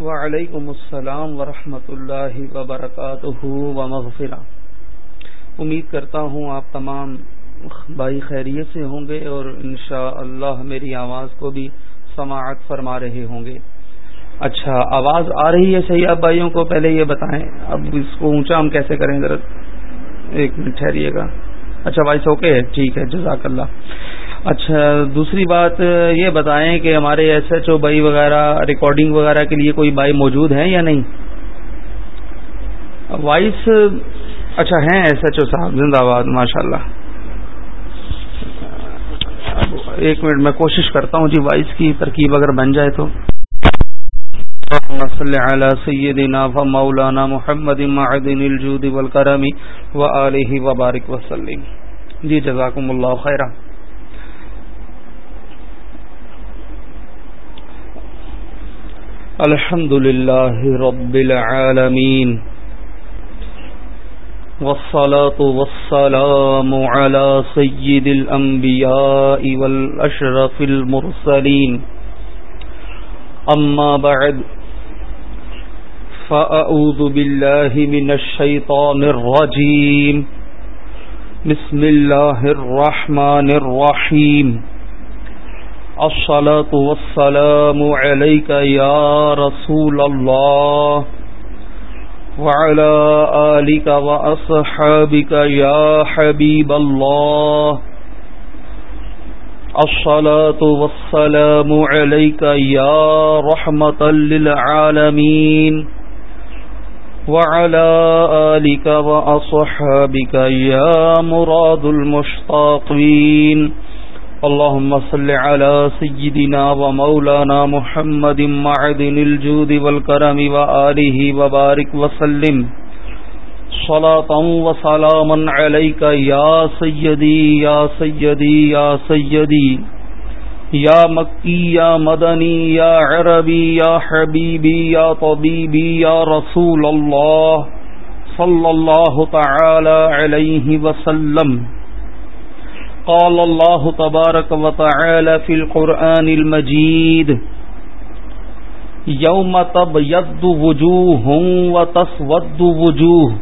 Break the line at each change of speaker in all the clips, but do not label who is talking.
وعلیکم السلام ورحمۃ اللہ وبرکاتہ ومغفرہ۔ امید کرتا ہوں آپ تمام بھائی خیریت سے ہوں گے اور انشاءاللہ اللہ میری آواز کو بھی سماعت فرما رہے ہوں گے۔ اچھا آواز آ رہی ہے صحیح؟ آپ بھائیوں کو پہلے یہ بتائیں، اب اس کو اونچا ہم کیسے کریں؟ ذرا ایک منٹ ٹھہریے گا۔ اچھا وائس اوکے ہے، ٹھیک ہے، جزاک اللہ۔ اچھا دوسری بات یہ بتائیں کہ ہمارے ایس ایچ او بھائی وغیرہ ریکارڈنگ وغیرہ کے لیے کوئی بھائی موجود ہیں یا نہیں؟ وائس اچھا ہیں ایس ایچ او صاحب، زندہ باد ماشاء اللہ ایک منٹ، میں کوشش کرتا ہوں جی وائس کی ترکیب اگر بن جائے تو۔ صلی علی سیدنا و مولانا محمد معدن الجود والکرم و آلہ و بارک وسلم جی جزاکم اللہ خیرہ الحمد للہ رب العالمین والصلاة والسلام على سيد الأنبياء والأشرف المرسلين. أما بعد، فأعوذ بالله من الشيطان الرجيم. بسم الله الرحمن الرحيم. الصلاة والسلام عليك يا رسول الله وعلى آلك وأصحابك يا حبيب الله. الصلاة والسلام عليك يا رحمة للعالمين. وعلى آلك وأصحابك يا مراد المشتاقين. اللهم صل على سيدنا ومولانا محمد معدن الجود والكرم وآله وبارك وسلم. صلاة وسلاما عليك يا سيدي يا سيدي يا سيدي. يا مكي، يا مدني، يا عربي، يا حبيبي، يا طبيبي، يا رسول الله. صلى الله تعالى عليه وسلم. قال الله تبارك وتعالى في القرآن المجيد يوم تبيض وجوه وتسود وجوه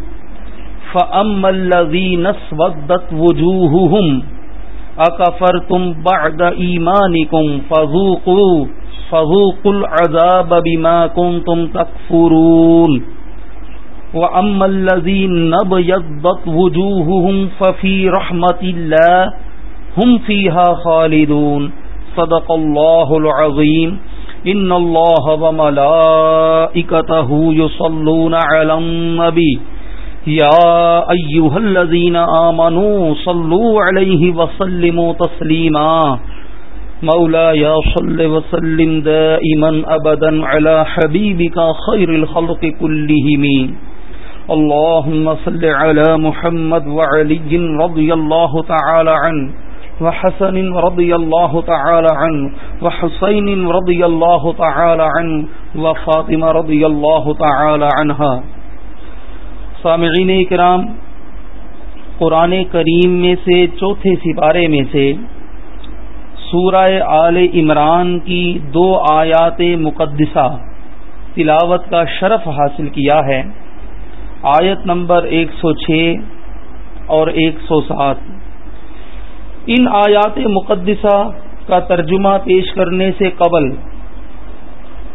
فأما الذين اسودت وجوههم أكفرتم بعد إيمانكم فذوقوا فذوقوا العذاب بما كنتم تكفرون وأما الذين نبيضت وجوههم ففي رحمة الله هم فيها خالدون. صدق الله العظيم إن الله وملائكته يصلون على النبي يا أيها الذين آمنوا صلوا عليه وسلموا تسليما مولا يا صل وسلم دائما أبدا على حبيبك خير الخلق كلهم اللهم صل على محمد وعلي رضي الله تعالى عنه وحسن رضی اللہ تعالی عنہ وحسین رضی اللہ تعالی عنہ وفاطمہ رضی اللہ تعالی عنہ سامعین کرام، قرآن کریم میں سے چوتھے سپارے میں سے سورہ آل عمران کی دو آیات مقدسہ تلاوت کا شرف حاصل کیا ہے۔ آیت نمبر ایک سو چھ اور ایک سو سات۔ ان آیات مقدسہ کا ترجمہ پیش کرنے سے قبل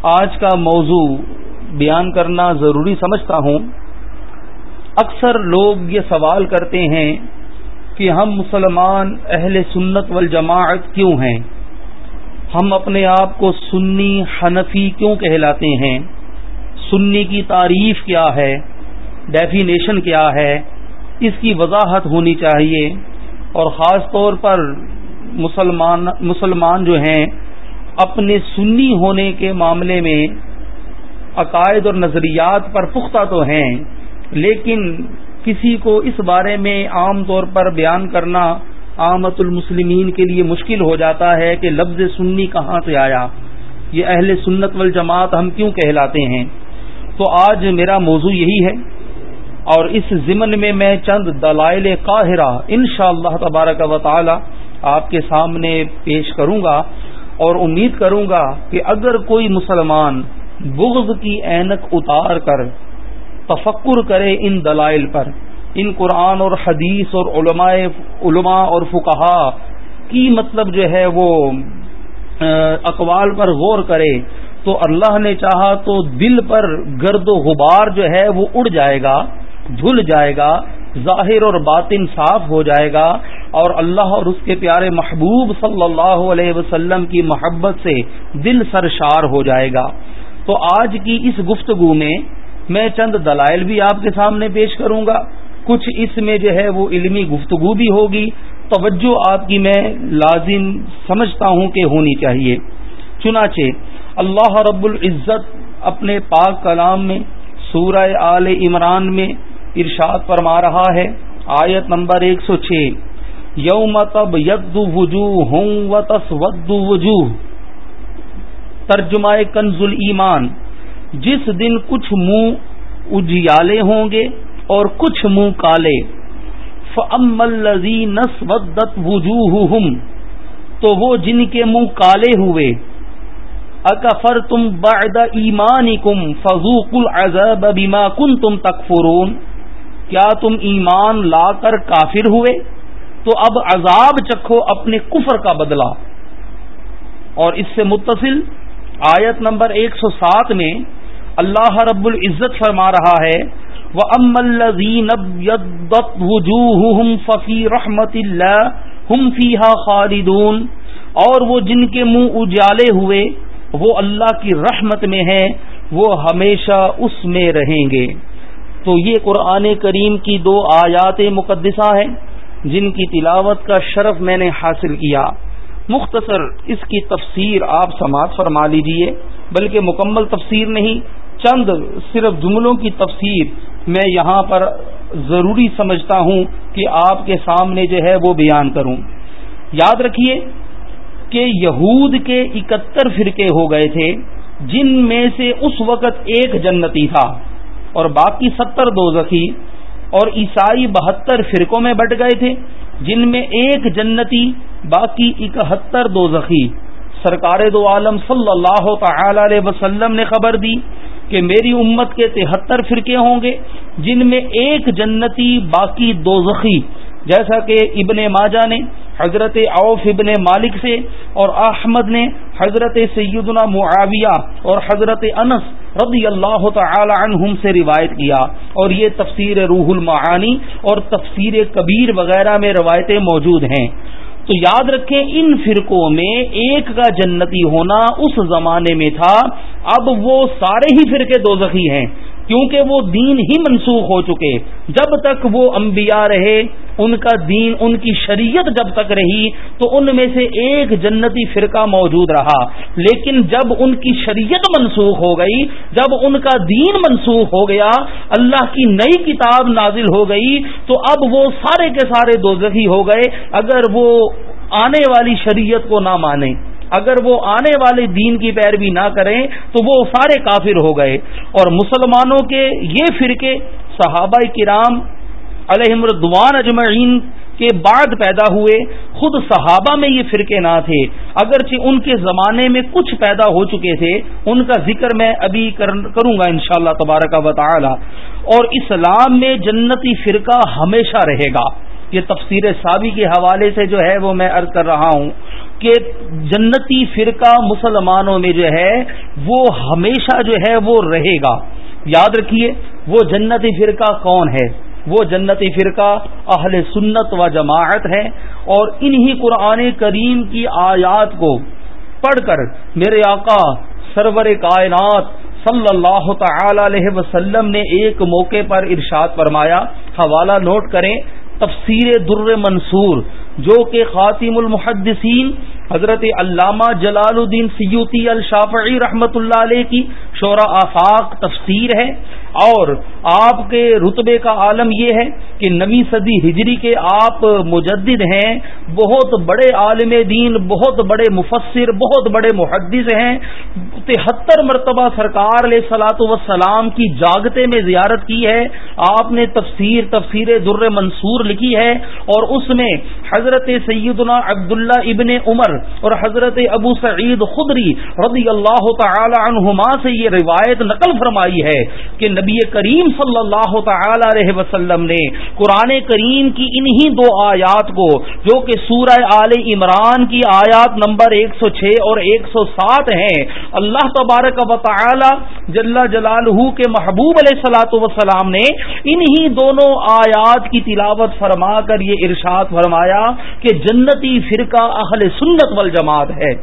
آج کا موضوع بیان کرنا ضروری سمجھتا ہوں۔ اکثر لوگ یہ سوال کرتے ہیں کہ ہم مسلمان اہل سنت والجماعت کیوں ہیں؟ ہم اپنے آپ کو سنی حنفی کیوں کہلاتے ہیں؟ سنی کی تعریف کیا ہے؟ ڈیفینیشن کیا ہے؟ اس کی وضاحت ہونی چاہیے۔ اور خاص طور پر مسلمان مسلمان جو ہیں، اپنے سنی ہونے کے معاملے میں عقائد اور نظریات پر پختہ تو ہیں، لیکن کسی کو اس بارے میں عام طور پر بیان کرنا آمت المسلمین کے لیے مشکل ہو جاتا ہے کہ لفظ سنی کہاں سے آیا، یہ اہل سنت والجماعت ہم کیوں کہلاتے ہیں؟ تو آج میرا موضوع یہی ہے اور اس ضمن میں میں چند دلائل قاہرہ ان شاء اللہ تبارک و تعالی آپ کے سامنے پیش کروں گا اور امید کروں گا کہ اگر کوئی مسلمان بغض کی اینک اتار کر تفکر کرے ان دلائل پر، ان قرآن اور حدیث اور علماء علماء اور فکہ کی مطلب جو ہے وہ اقوال پر غور کرے تو اللہ نے چاہا تو دل پر گرد و غبار جو ہے وہ اڑ جائے گا۔ دھل جائے گا، ظاہر اور باطن صاف ہو جائے گا اور اللہ اور اس کے پیارے محبوب صلی اللہ علیہ وسلم کی محبت سے دل سرشار ہو جائے گا۔ تو آج کی اس گفتگو میں میں چند دلائل بھی آپ کے سامنے پیش کروں گا۔ کچھ اس میں جو ہے وہ علمی گفتگو بھی ہوگی۔ توجہ آپ کی میں لازم سمجھتا ہوں کہ ہونی چاہیے۔ چنانچہ، اللہ رب العزت اپنے پاک کلام میں، سورہ آل عمران میں ارشاد فرما رہا ہے۔ آیت نمبر ایک سو چھ۔ یوم تب ید وجوہ و تس وجوہ۔ ترجمہ کنز ایمان جس دن کچھ منہ اجیالے ہوں گے اور کچھ منہ کالے۔ فم الزی نس ودت وجوہ تو وہ جن کے منہ کالے ہوئے۔ اکفر تم بعد ایمان کم فضوق العذاب بما کن تم تکفرون۔ کیا تم ایمان لا کر کافر ہوئے؟ تو اب عذاب چکھو اپنے کفر کا بدلہ۔ اور اس سے متصل آیت نمبر ایک سو سات میں اللہ رب العزت فرما رہا ہے وہ ام الزین ففی رحمت اللہ ہم فیحا خالدون۔ اور وہ جن کے منہ اجالے ہوئے، وہ اللہ کی رحمت میں ہیں، وہ ہمیشہ اس میں رہیں گے۔ تو یہ قرآن کریم کی دو آیات مقدسہ ہیں، جن کی تلاوت کا شرف میں نے حاصل کیا۔ مختصر اس کی تفسیر آپ سماعت فرما لیجیے، بلکہ مکمل تفسیر نہیں، چند صرف جملوں کی تفسیر میں یہاں پر ضروری سمجھتا ہوں کہ آپ کے سامنے جو ہے وہ بیان کروں۔ یاد رکھیے کہ یہود کے اکہتر فرقے ہو گئے تھے، جن میں سے اس وقت ایک جنتی تھا۔ اور باقی ستر دوزخی اور عیسائی بہتر فرقوں میں بٹ گئے تھے، جن میں ایک جنتی، باقی اکہتر دوزخی۔ سرکار دو عالم صلی اللہ تعالی علیہ وسلم نے خبر دی کہ میری امت کے تہتر فرقے ہوں گے، جن میں ایک جنتی، باقی دوزخی۔ جیسا کہ ابن ماجہ نے حضرت اوف ابن مالک سے اور احمد نے حضرت سیدنا معاویہ اور حضرت انس رضی اللہ تعالی عنہم سے روایت کیا اور یہ تفسیر روح المعانی اور تفسیر کبیر وغیرہ میں روایتیں موجود ہیں۔ تو یاد رکھیں ان فرقوں میں ایک کا جنتی ہونا اس زمانے میں تھا، اب وہ سارے ہی فرقے دو ہیں، کیونکہ وہ دین ہی منسوخ ہو چکے۔ جب تک وہ انبیاء رہے ان کا دین، ان کی شریعت جب تک رہی تو ان میں سے ایک جنتی فرقہ موجود رہا۔ لیکن جب ان کی شریعت منسوخ ہو گئی، جب ان کا دین منسوخ ہو گیا، اللہ کی نئی کتاب نازل ہو گئی، تو اب وہ سارے کے سارے دوزخی ہو گئے۔ اگر وہ آنے والی شریعت کو نہ مانے اگر وہ آنے والے دین کی پیروی نہ کریں، تو وہ سارے کافر ہو گئے۔ اور مسلمانوں کے یہ فرقے صحابہ کرام علیہ مردوان اجمعین کے بعد پیدا ہوئے، خود صحابہ میں یہ فرقے نہ تھے۔ اگرچہ ان کے زمانے میں کچھ پیدا ہو چکے تھے، ان کا ذکر میں ابھی کروں گا انشاءاللہ تبارک و تعالی۔ اور اسلام میں جنتی فرقہ ہمیشہ رہے گا۔ یہ تفسیر صابی کے حوالے سے جو ہے وہ میں عرض کر رہا ہوں کہ جنتی فرقہ مسلمانوں میں جو ہے، وہ ہمیشہ جو ہے وہ رہے گا۔ یاد رکھیے، وہ جنتی فرقہ کون ہے؟ وہ جنتی فرقہ، اہل سنت و جماعت ہے اور انہی قرآن کریم کی آیات کو پڑھ کر میرے آقا سرور کائنات صلی اللہ تعالی علیہ وسلم نے ایک موقع پر ارشاد فرمایا۔ حوالہ نوٹ کریں، تفسیر در منصور جو کہ خاتم المحدثین حضرت علامہ جلال الدین سیوتی الشافعی رحمۃ اللہ علیہ کی شعرا آفاق تفسیر ہے۔ اور آپ کے رتبے کا عالم یہ ہے کہ نوی صدی ہجری کے آپ مجدد ہیں، بہت بڑے عالم دین، بہت بڑے مفسر، بہت بڑے محدث ہیں۔ تہتر مرتبہ سرکار علیہ سلاۃ وسلام کی جاگتے میں زیارت کی ہے۔ آپ نے تفسیر تفسیر در منصور لکھی ہے اور اس میں حضرت سیدنا عبداللہ ابن عمر اور حضرت ابو سعید خدری رضی اللہ تعالی عنہما سے یہ روایت نقل فرمائی ہے کہ نبی کریم صلی اللہ تعالی علیہ وسلم نے قرآن کریم کی انہی دو آیات کو، جو کہ سورہ آل عمران کی آیات نمبر 106 اور 107 ہیں، اللہ تبارک و تعالی جل جلالہ کے محبوب علیہ سلاۃ وسلام نے انہی دونوں آیات کی تلاوت فرما کر یہ ارشاد فرمایا کہ جنتی فرقہ اہل سنت والجماعت ہے۔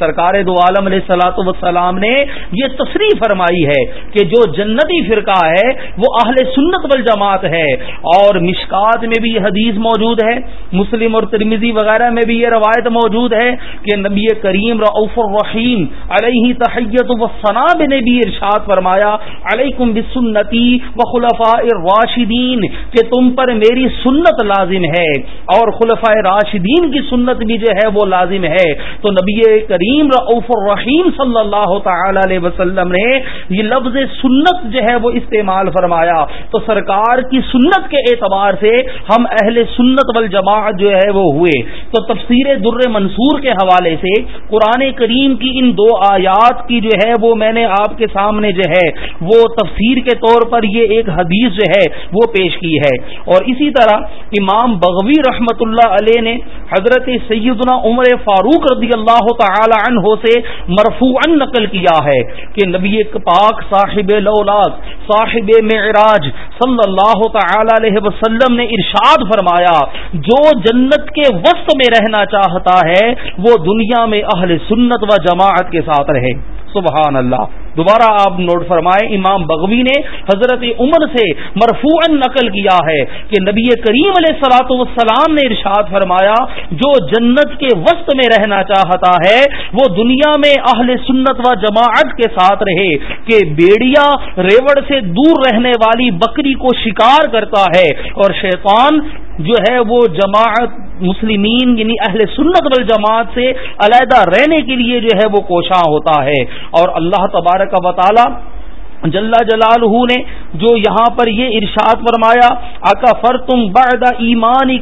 سرکار دو عالم علیہ سلاۃ وسلام نے یہ تصریح فرمائی ہے کہ جو جنتی فرقہ ہے وہ اہل سنت والجماعت ہے اور مشکات میں بھی یہ حدیث موجود ہے، مسلم اور ترمیزی وغیرہ میں بھی یہ روایت موجود ہے کہ نبی کریم رعف الرحیم علیہ تحیت و صناب نے بھی ارشاد فرمایا، علیکم بسنتی و خلفاء راشدین کہ تم پر میری سنت لازم ہے اور خلفاء راشدین کی سنت بھی جو ہے وہ لازم ہے۔ تو نبی کریم الرحیم رعف الرحیم صلی اللہ تعالی علیہ وسلم نے یہ لفظ سنت جو ہے وہ استعمال فرمایا۔ تو سرکار کی سنت کے اعتبار سے ہم اہل سنت والجماعت جو ہے وہ ہوئے۔ تو تفسیر در منصور کے حوالے سے قرآن کریم کی ان دو آیات کی جو ہے وہ میں نے آپ کے سامنے جو ہے وہ تفسیر کے طور پر یہ ایک حدیث جو ہے وہ پیش کی ہے۔ اور اسی طرح امام بغوی رحمت اللہ علیہ نے حضرت سیدنا عمر فاروق رضی اللہ تعالی عنہ سے مرفوعا نقل کیا ہے کہ نبی پاک صاحب لولاد صاحب معراج صلی اللہ تعالی علیہ وسلم نے ارشاد فرمایا، جو جنت کے وسط میں رہنا چاہتا ہے، وہ دنیا میں اہل سنت و جماعت کے ساتھ رہے۔ سبحان اللہ۔ دوبارہ آپ نوٹ فرمائے امام بغوی نے حضرت عمر سے مرفوع نقل کیا ہے کہ نبی کریم علیہ سلاۃ والسلام نے ارشاد فرمایا، جو جنت کے وسط میں رہنا چاہتا ہے، وہ دنیا میں اہل سنت و جماعت کے ساتھ رہے کہ بیڑیا ریوڑ سے دور رہنے والی بکری کو شکار کرتا ہے اور شیطان جو ہے وہ جماعت مسلمین یعنی اہل سنت والجماعت سے علیحدہ رہنے کے لیے جو ہے وہ کوشاں ہوتا ہے اور اللہ تبارک و تعالی جل جلال نے جو یہاں پر یہ ارشاد فرمایا اکا فر تم بعد ایمان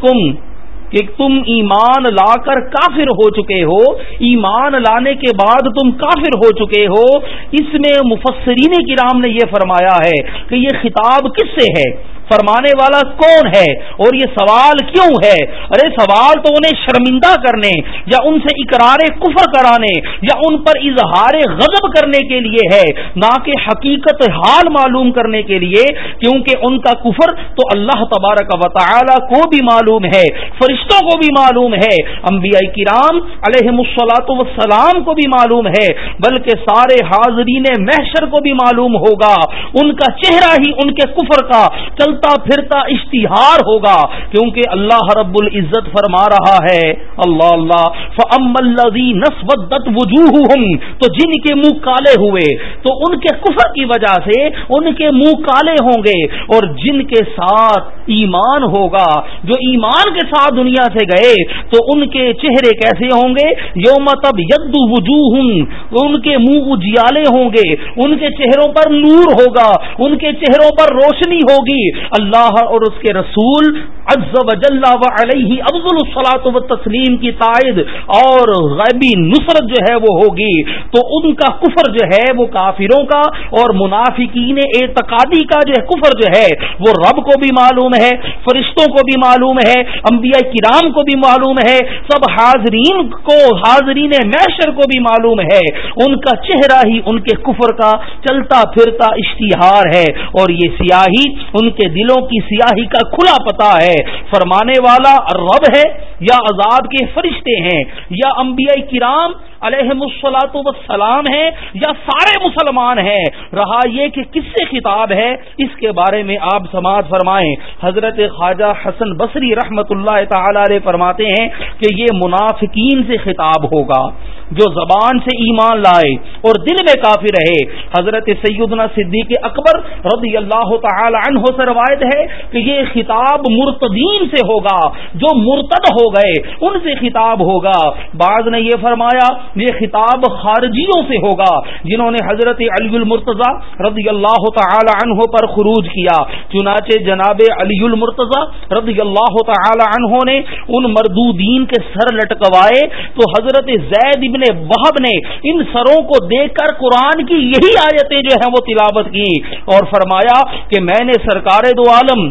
کہ تم ایمان لا کر کافر ہو چکے ہو، ایمان لانے کے بعد تم کافر ہو چکے ہو۔ اس میں مفسرین کرام نے یہ فرمایا ہے کہ یہ خطاب کس سے ہے؟ فرمانے والا کون ہے اور یہ سوال کیوں ہے؟ ارے، سوال تو انہیں شرمندہ کرنے یا ان سے اقرار کفر کرانے یا ان پر اظہار غضب کرنے کے لیے ہے، نہ کہ حقیقت حال معلوم کرنے کے لیے، کیونکہ ان کا کفر تو اللہ تبارک و تعالی کو بھی معلوم ہے، فرشتوں کو بھی معلوم ہے، انبیاء کرام علیہ مسلاط وسلام کو بھی معلوم ہے، بلکہ سارے حاضرین محشر کو بھی معلوم ہوگا۔ ان کا چہرہ ہی ان کے کفر کا چل چلتا پھرتا اشتہار ہوگا کیونکہ اللہ رب العزت فرما رہا ہے، اللہ اللہ نسبت وجوہ تو جن کے منہ کالے ہوئے، تو ان کے کفر کی وجہ سے ان کے منہ کالے ہوں گے، اور جن کے ساتھ ایمان ہوگا، جو ایمان کے ساتھ دنیا سے گئے، تو ان کے چہرے کیسے ہوں گے؟ یوم تب ید وجوہ ان کے منہ اجیالے ہوں گے، ان کے چہروں پر نور ہوگا، ان کے چہروں پر روشنی ہوگی اللہ اور اس کے رسول عز و جل و علیہ افضل الصلاۃ و تسلیم کی تائید اور غیبی نصرت جو ہے وہ ہوگی، تو ان کا کفر جو ہے وہ کافروں کا اور منافقین اعتقادی کا جو ہے کفر جو ہے وہ رب کو بھی معلوم ہے، فرشتوں کو بھی معلوم ہے، انبیاء کرام کو بھی معلوم ہے، سب حاضرین کو، حاضرین میشر کو بھی معلوم ہے۔ ان کا چہرہ ہی ان کے کفر کا چلتا پھرتا اشتہار ہے اور یہ سیاہی ان کے دلوں کی سیاہی کا کھلا پتا ہے۔ فرمانے والا رب ہے یا عذاب کے فرشتے ہیں یا انبیاء کرام علیہ مسلاط وسلام ہیں یا سارے مسلمان ہیں؟ رہا یہ کہ کس سے خطاب ہے؟ اس کے بارے میں آپ سماعت فرمائیں۔ حضرت خواجہ حسن بصری رحمت اللہ تعالی علیہ فرماتے ہیں کہ یہ منافقین سے خطاب ہوگا، جو زبان سے ایمان لائے اور دل میں کافی رہے۔ حضرت سیدنا صدیق اکبر رضی اللہ تعالی عنہ سے روایت ہے کہ یہ خطاب مرتدین سے ہوگا، جو مرتد ہو گئے، ان سے خطاب ہوگا۔ بعض نے یہ فرمایا یہ خطاب خارجیوں سے ہوگا جنہوں نے حضرت علی المرتضی رضی اللہ تعالی عنہ پر خروج کیا۔ چنانچہ جناب علی المرتضی رضی اللہ تعالی عنہ نے ان مردودین کے سر لٹکوائے تو حضرت زید ابن وہب نے ان سروں کو دیکھ کر قرآن کی یہی آیتیں جو ہیں وہ تلاوت کی اور فرمایا کہ میں نے سرکار دو عالم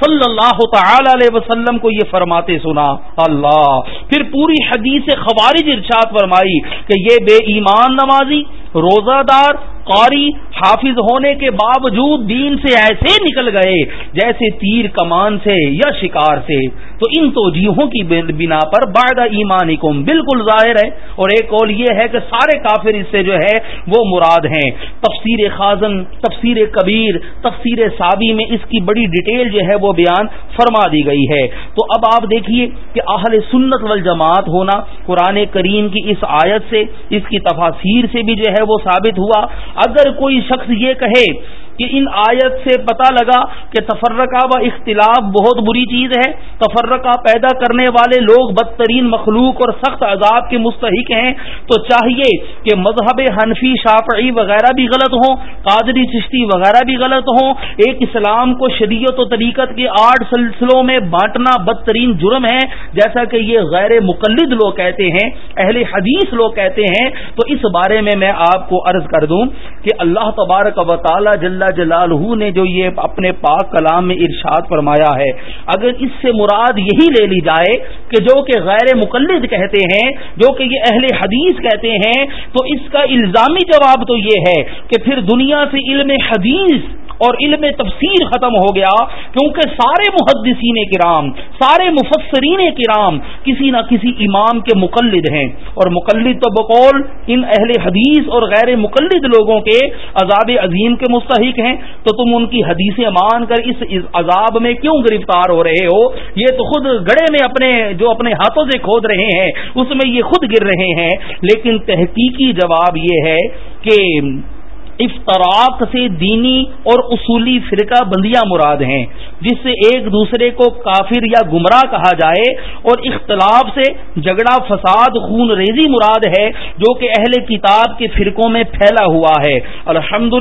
صلی اللہ تعالی علیہ وسلم کو یہ فرماتے سنا، اللہ، پھر پوری حدیث خوارج ارشاد فرمائی کہ یہ بے ایمان نمازی، روزہ دار قاری حافظ ہونے کے باوجود دین سے ایسے نکل گئے جیسے تیر کمان سے یا شکار سے۔ تو ان توجیحوں کی بنا پر بعد ایمان بالکل ظاہر ہے۔ اور ایک قول یہ ہے کہ سارے کافر اس سے جو ہے وہ مراد ہیں۔ تفسیر خازن، تفسیر کبیر، تفسیر سابی میں اس کی بڑی ڈیٹیل جو ہے وہ بیان فرما دی گئی ہے۔ تو اب آپ دیکھیے کہ اہل سنت والجماعت ہونا قرآن کریم کی اس آیت سے، اس کی تفاصیر سے بھی جو ہے وہ ثابت ہوا۔ اگر کوئی شخص یہ کہے کہ ان آیت سے پتا لگا کہ تفرقہ و اختلاف بہت بری چیز ہے۔ تفرقہ پیدا کرنے والے لوگ بدترین مخلوق اور سخت عذاب کے مستحق ہیں۔ تو چاہیے کہ مذہب حنفی، شافعی وغیرہ بھی غلط ہوں، قادری، چشتی وغیرہ بھی غلط ہوں۔ ایک اسلام کو شریعت و طریقت کے آٹھ سلسلوں میں بانٹنا بدترین جرم ہے۔ جیسا کہ یہ غیر مقلد لوگ کہتے ہیں، اہل حدیث لوگ کہتے ہیں۔ تو اس بارے میں میں آپ کو عرض کر دوں کہ اللہ تبارک و تعالی جل جلالہ نے جو یہ اپنے پاک کلام میں ارشاد فرمایا ہے، اگر اس سے مراد یہی لے لی جائے کہ جو کہ غیر مقلد کہتے ہیں، جو کہ یہ اہل حدیث کہتے ہیں، تو اس کا الزامی جواب تو یہ ہے کہ پھر دنیا سے علم حدیث اور علم تفسیر ختم ہو گیا، کیونکہ سارے محدثین کرام، سارے مفسرین کرام کسی نہ کسی امام کے مقلد ہیں۔ اور مقلد تو بقول ان اہل حدیث اور غیر مقلد لوگوں کے عذاب عظیم کے مستحق ہیں، تو تم ان کی حدیثیں مان کر اس عذاب میں کیوں گرفتار ہو رہے ہو؟ یہ تو خود گڑے میں اپنے، جو اپنے ہاتھوں سے کھود رہے ہیں، اس میں یہ خود گر رہے ہیں۔ لیکن تحقیقی جواب یہ ہے کہ افطراک سے دینی اور اصولی فرقہ بندیاں مراد ہیں، جس سے ایک دوسرے کو کافر یا گمراہ کہا جائے اور اختلاف سے جھگڑا، فساد، خون ریزی مراد ہے، جو کہ اہل کتاب کے فرقوں میں پھیلا ہوا ہے۔ الحمد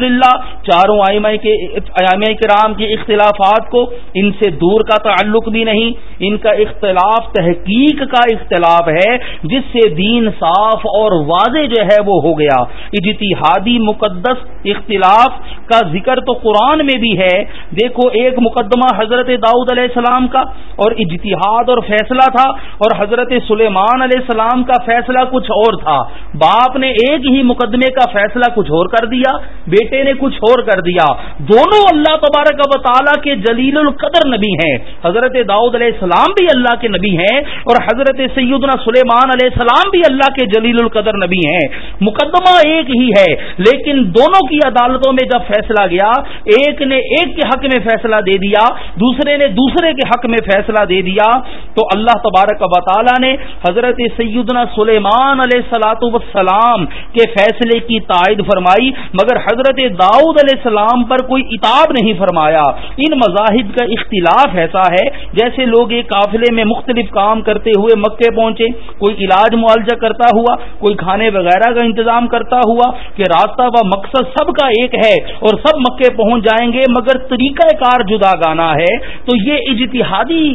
چاروں آئمہ کرام کے اختلافات کو ان سے دور کا تعلق بھی نہیں، ان کا اختلاف تحقیق کا اختلاف ہے، جس سے دین صاف اور واضح جو ہے وہ ہو گیا۔ اجتہادی مقدس اختلاف کا ذکر تو قرآن میں بھی ہے۔ دیکھو ایک مقدمہ حضرت داؤد علیہ السلام کا اور اجتہاد اور فیصلہ تھا اور حضرت سلیمان علیہ السلام کا فیصلہ کچھ اور تھا۔ باپ نے ایک ہی مقدمے کا فیصلہ کچھ اور کر دیا، بیٹے نے کچھ اور کر دیا۔ دونوں اللہ تبارک و تعالیٰ کے جلیل القدر نبی ہیں۔ حضرت داؤد علیہ السلام بھی اللہ کے نبی ہیں اور حضرت سیدنا سلیمان علیہ السلام بھی اللہ کے جلیل القدر نبی ہیں۔ مقدمہ ایک ہی ہے، لیکن دونوں دونوں کی عدالتوں میں جب فیصلہ گیا، ایک نے ایک کے حق میں فیصلہ دے دیا، دوسرے نے دوسرے کے حق میں فیصلہ دے دیا، تو اللہ تبارک و تعالی نے حضرت سیدنا سلیمان علیہ سلاۃ وسلام کے فیصلے کی تائید فرمائی، مگر حضرت داؤد علیہ السلام پر کوئی اتاب نہیں فرمایا۔ ان مذاہب کا اختلاف ایسا ہے جیسے لوگ ایک قافلے میں مختلف کام کرتے ہوئے مکے پہنچے، کوئی علاج معالجہ کرتا ہوا، کوئی کھانے وغیرہ کا انتظام کرتا ہوا کہ راستہ و مقصد سب کا ایک ہے اور سب مکے پہنچ جائیں گے، مگر طریقہ کار جدا گانا ہے۔ تو یہ اجتہادی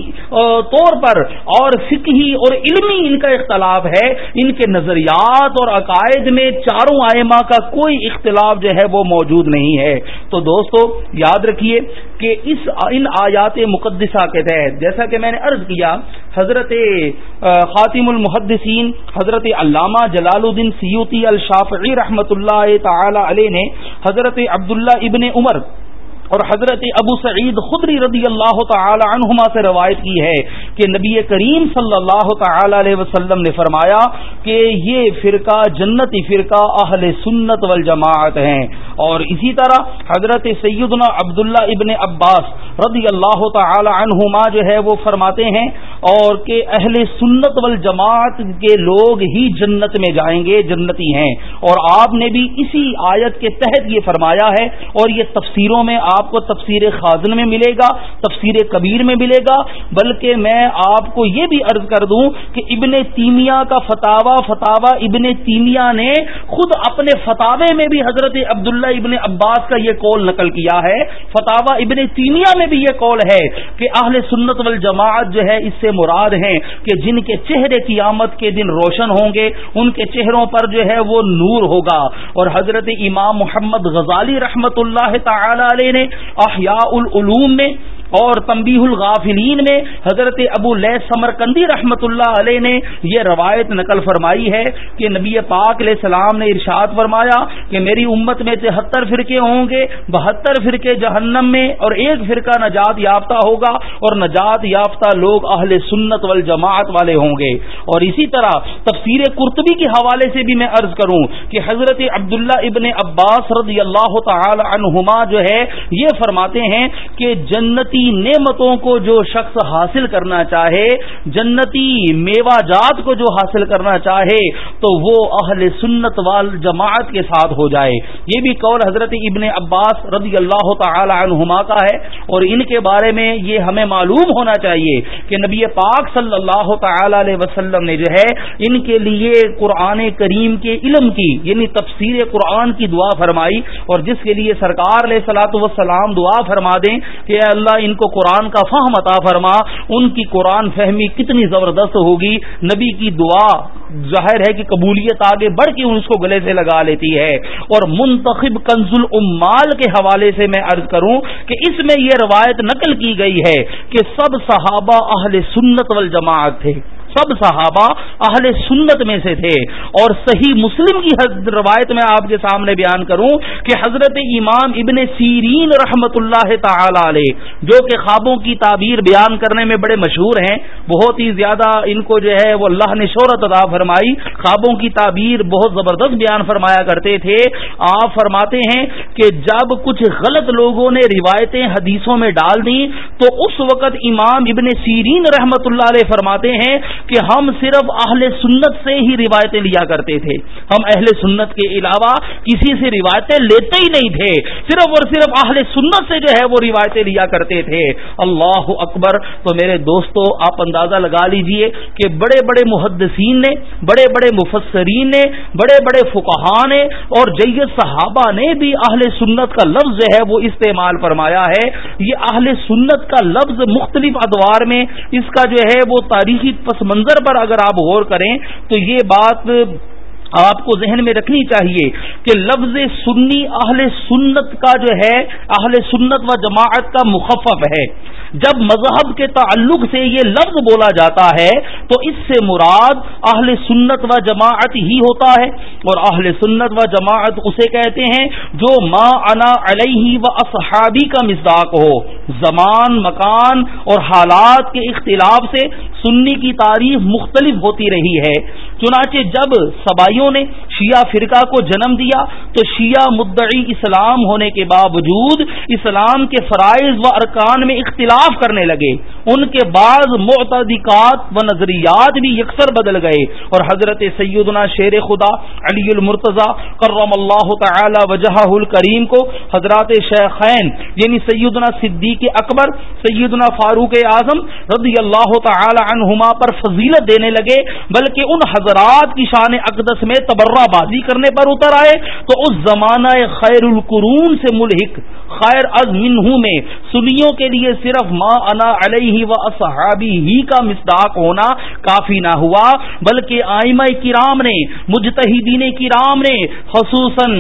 طور پر اور فکہی اور علمی ان کا اختلاف ہے۔ ان کے نظریات اور عقائد میں چاروں آئمہ کا کوئی اختلاف جو ہے وہ موجود نہیں ہے۔ تو دوستو، یاد رکھیے کہ اس، ان آیات مقدسہ کے تحت، جیسا کہ میں نے عرض کیا، حضرت خاتم المحدثین، حضرت علامہ جلال الدین سیوتی الشافعی رحمۃ اللہ تعالی علیہ نے حضرت عبداللہ ابن عمر اور حضرت ابو سعید خدری رضی اللہ تعالی عنہما سے روایت کی ہے کہ نبی کریم صلی اللہ تعالی علیہ وسلم نے فرمایا کہ یہ فرقہ جنتی فرقہ اہل سنت والجماعت ہیں اور اسی طرح حضرت سیدنا عبداللہ ابن عباس رضی اللہ تعالی عنہما جو ہے وہ فرماتے ہیں اور کہ اہل سنت والجماعت کے لوگ ہی جنت میں جائیں گے، جنتی ہیں۔ اور آپ نے بھی اسی آیت کے تحت یہ فرمایا ہے اور یہ تفسیروں میں آپ کو تفسیر خازن میں ملے گا، تفسیر کبیر میں ملے گا۔ بلکہ میں آپ کو یہ بھی عرض کر دوں کہ ابن تیمیا کا فتوا فتوا ابن تیمیا نے خود اپنے فتوے میں بھی حضرت عبداللہ ابن عباس کا یہ قول نقل کیا ہے۔ فتوا ابن تیمیا میں بھی یہ قول ہے کہ اہل سنت والجماعت جو ہے، اس سے مراد ہیں کہ جن کے چہرے قیامت کے دن روشن ہوں گے، ان کے چہروں پر جو ہے وہ نور ہوگا۔ اور حضرت امام محمد غزالی رحمت اللہ تعالی علیہ نے احیاء العلوم میں اور تمبی الغافلین میں حضرت ابو لہ سمرکندی رحمت اللہ علیہ نے یہ روایت نقل فرمائی ہے کہ نبی پاک علیہ السلام نے ارشاد فرمایا کہ میری امت میں تہتر فرقے ہوں گے، بہتر فرقے جہنم میں اور ایک فرقہ نجات یافتہ ہوگا اور نجات یافتہ لوگ اہل سنت والجماعت والے ہوں گے۔ اور اسی طرح تفسیر قرطبی کے حوالے سے بھی میں عرض کروں کہ حضرت عبداللہ ابن عباس رضی اللہ تعالی عنہما جو ہے، یہ فرماتے ہیں کہ جنتی نعمتوں کو جو شخص حاصل کرنا چاہے، جنتی میوہ جات کو جو حاصل کرنا چاہے، تو وہ اہل سنت وال جماعت کے ساتھ ہو جائے۔ یہ بھی قول حضرت ابن عباس رضی اللہ تعالی عنہما کا ہے۔ اور ان کے بارے میں یہ ہمیں معلوم ہونا چاہیے کہ نبی پاک صلی اللہ تعالی علیہ وسلم نے جو ہے، ان کے لیے قرآن کریم کے علم کی یعنی تفسیر قرآن کی دعا فرمائی۔ اور جس کے لیے سرکار علیہ سلاۃ وسلام دعا فرما دیں کہ اللہ، ان کو قرآن کا فہم عطا فرما، ان کی قرآن فہمی کتنی زبردست ہوگی۔ نبی کی دعا ظاہر ہے کہ قبولیت آگے بڑھ کے اس کو گلے سے لگا لیتی ہے۔ اور منتخب کنز العمال کے حوالے سے میں عرض کروں کہ اس میں یہ روایت نقل کی گئی ہے کہ سب صحابہ اہل سنت والجماعت تھے۔ سب صحابہ اہل سنت میں سے تھے۔ اور صحیح مسلم کی روایت میں آپ کے سامنے بیان کروں کہ حضرت امام ابن سیرین رحمت اللہ تعالی علیہ، جو کہ خوابوں کی تعبیر بیان کرنے میں بڑے مشہور ہیں، بہت ہی زیادہ ان کو جو ہے وہ اللہ نے شہرت ادا فرمائی۔ خوابوں کی تعبیر بہت زبردست بیان فرمایا کرتے تھے۔ آپ فرماتے ہیں کہ جب کچھ غلط لوگوں نے روایتیں حدیثوں میں ڈال دی تو اس وقت امام ابن سیرین رحمت اللہ علیہ فرماتے ہیں کہ ہم صرف اہل سنت سے ہی روایتیں لیا کرتے تھے۔ ہم اہل سنت کے علاوہ کسی سے روایتیں لیتے ہی نہیں تھے۔ صرف اور صرف اہل سنت سے جو ہے وہ روایتیں لیا کرتے تھے۔ اللہ اکبر، تو میرے دوستو، آپ اندازہ لگا لیجیے کہ بڑے بڑے محدثین نے، بڑے بڑے مفسرین نے، بڑے بڑے فکہ نے اور جید صحابہ نے بھی اہل سنت کا لفظ جو ہے وہ استعمال فرمایا ہے۔ یہ اہل سنت کا لفظ مختلف ادوار میں اس کا جو ہے وہ تاریخی پس منظر پر اگر آپ غور کریں تو یہ بات آپ کو ذہن میں رکھنی چاہیے کہ لفظ سنی اہل سنت کا جو ہے، اہل سنت و جماعت کا مخفف ہے۔ جب مذہب کے تعلق سے یہ لفظ بولا جاتا ہے تو اس سے مراد اہل سنت و جماعت ہی ہوتا ہے۔ اور اہل سنت و جماعت اسے کہتے ہیں جو ما انا علیہ و اصحابی کا مزداق ہو۔ زمان، مکان اور حالات کے اختلاف سے سنی کی تعریف مختلف ہوتی رہی ہے چنانچہ جب سبائیوں نے شیعہ فرقہ کو جنم دیا تو شیعہ مدعی اسلام ہونے کے باوجود اسلام کے فرائض و ارکان میں اختلاف کرنے لگے۔ ان کے بعض معتدقات و نظریات بھی یکسر بدل گئے۔ اور حضرت سیدنا شیر خدا علی المرتضی کرم اللہ تعالی وجہ الکریم کو حضرات شیخین یعنی سیدنا صدیق اکبر، سیدنا فاروق اعظم رضی اللہ تعالی عنہما پر فضیلت دینے لگے، بلکہ ان حضرات کی شان اقدس میں تبرہ بازی کرنے پر اتر آئے، تو اس زمانہ خیر القرون سے ملحق خیر از منہ میں سنیوں کے لیے صرف ما انا علیہ و اصحابی ہی کا مصداق ہونا کافی نہ ہوا، بلکہ آئمہ کرام نے، مجتہدین کرام نے، خصوصاً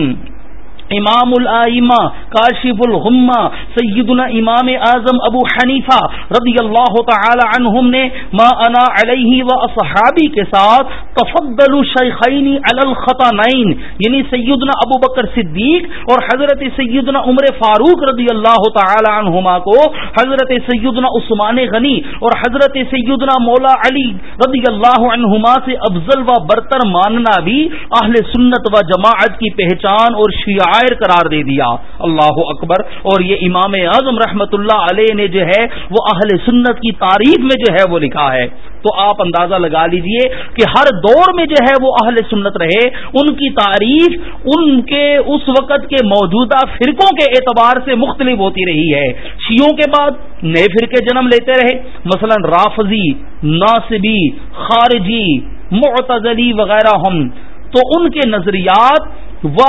امام الائمہ کاشف الغمہ سیدنا امام اعظم ابو حنیفہ رضی اللہ تعالی عنہم نے ما انا علیہ و اصحابی کے ساتھ تفضل الشیخین علی الخطانین یعنی سیدنا ابو بکر صدیق اور حضرت سیدنا عمر فاروق رضی اللہ تعالی عنہما کو حضرت سیدنا عثمان غنی اور حضرت سیدنا مولا علی رضی اللہ عنہما سے افضل و برتر ماننا بھی اہل سنت و جماعت کی پہچان اور شیعہ قرار دے دیا۔ اللہ اکبر۔ اور یہ امام اعظم رحمت اللہ علیہ نے جو ہے، وہ اہل سنت کی تعریف میں جو ہے، وہ لکھا ہے۔ تو آپ اندازہ لگا لیجیے کہ ہر دور میں جو ہے، وہ اہل سنت رہے۔ ان کی تعریف ان کے، اس وقت کے موجودہ فرقوں کے اعتبار سے مختلف ہوتی رہی ہے۔ شیوں کے بعد نئے فرقے جنم لیتے رہے۔ مثلا رافضی ناصبی خارجی، معتزلی وغیرہ ہم۔ تو ان کے نظریات و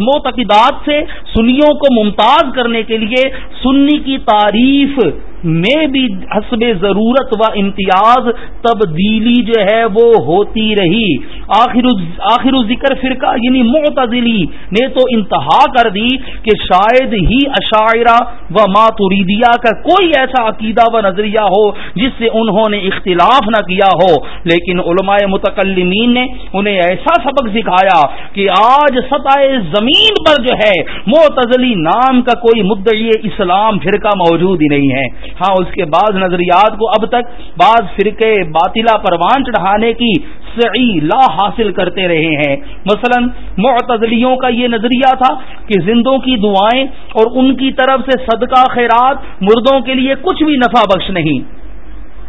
معتقدات سے سنیوں کو ممتاز کرنے کے لیے سنی کی تعریف میں بھی حسب ضرورت و امتیاز تبدیلی جو ہے وہ ہوتی رہی۔ آخر آخر ذکر فرقہ یعنی معتزلی نے تو انتہا کر دی کہ شاید ہی اشاعرہ و ماتوریدیا کا کوئی ایسا عقیدہ و نظریہ ہو جس سے انہوں نے اختلاف نہ کیا ہو۔ لیکن علماء متکلمین نے انہیں ایسا سبق سکھایا کہ آج سطح زمین پر جو ہے معتزلی نام کا کوئی مدعی اسلام فرقہ موجود ہی نہیں ہے۔ ہاں اس کے بعض نظریات کو اب تک بعض فرقے باطلا پروان چڑھانے کی سعی لا حاصل کرتے رہے ہیں۔ مثلا، معتزلیوں کا یہ نظریہ تھا کہ زندوں کی دعائیں اور ان کی طرف سے صدقہ خیرات مردوں کے لیے کچھ بھی نفع بخش نہیں۔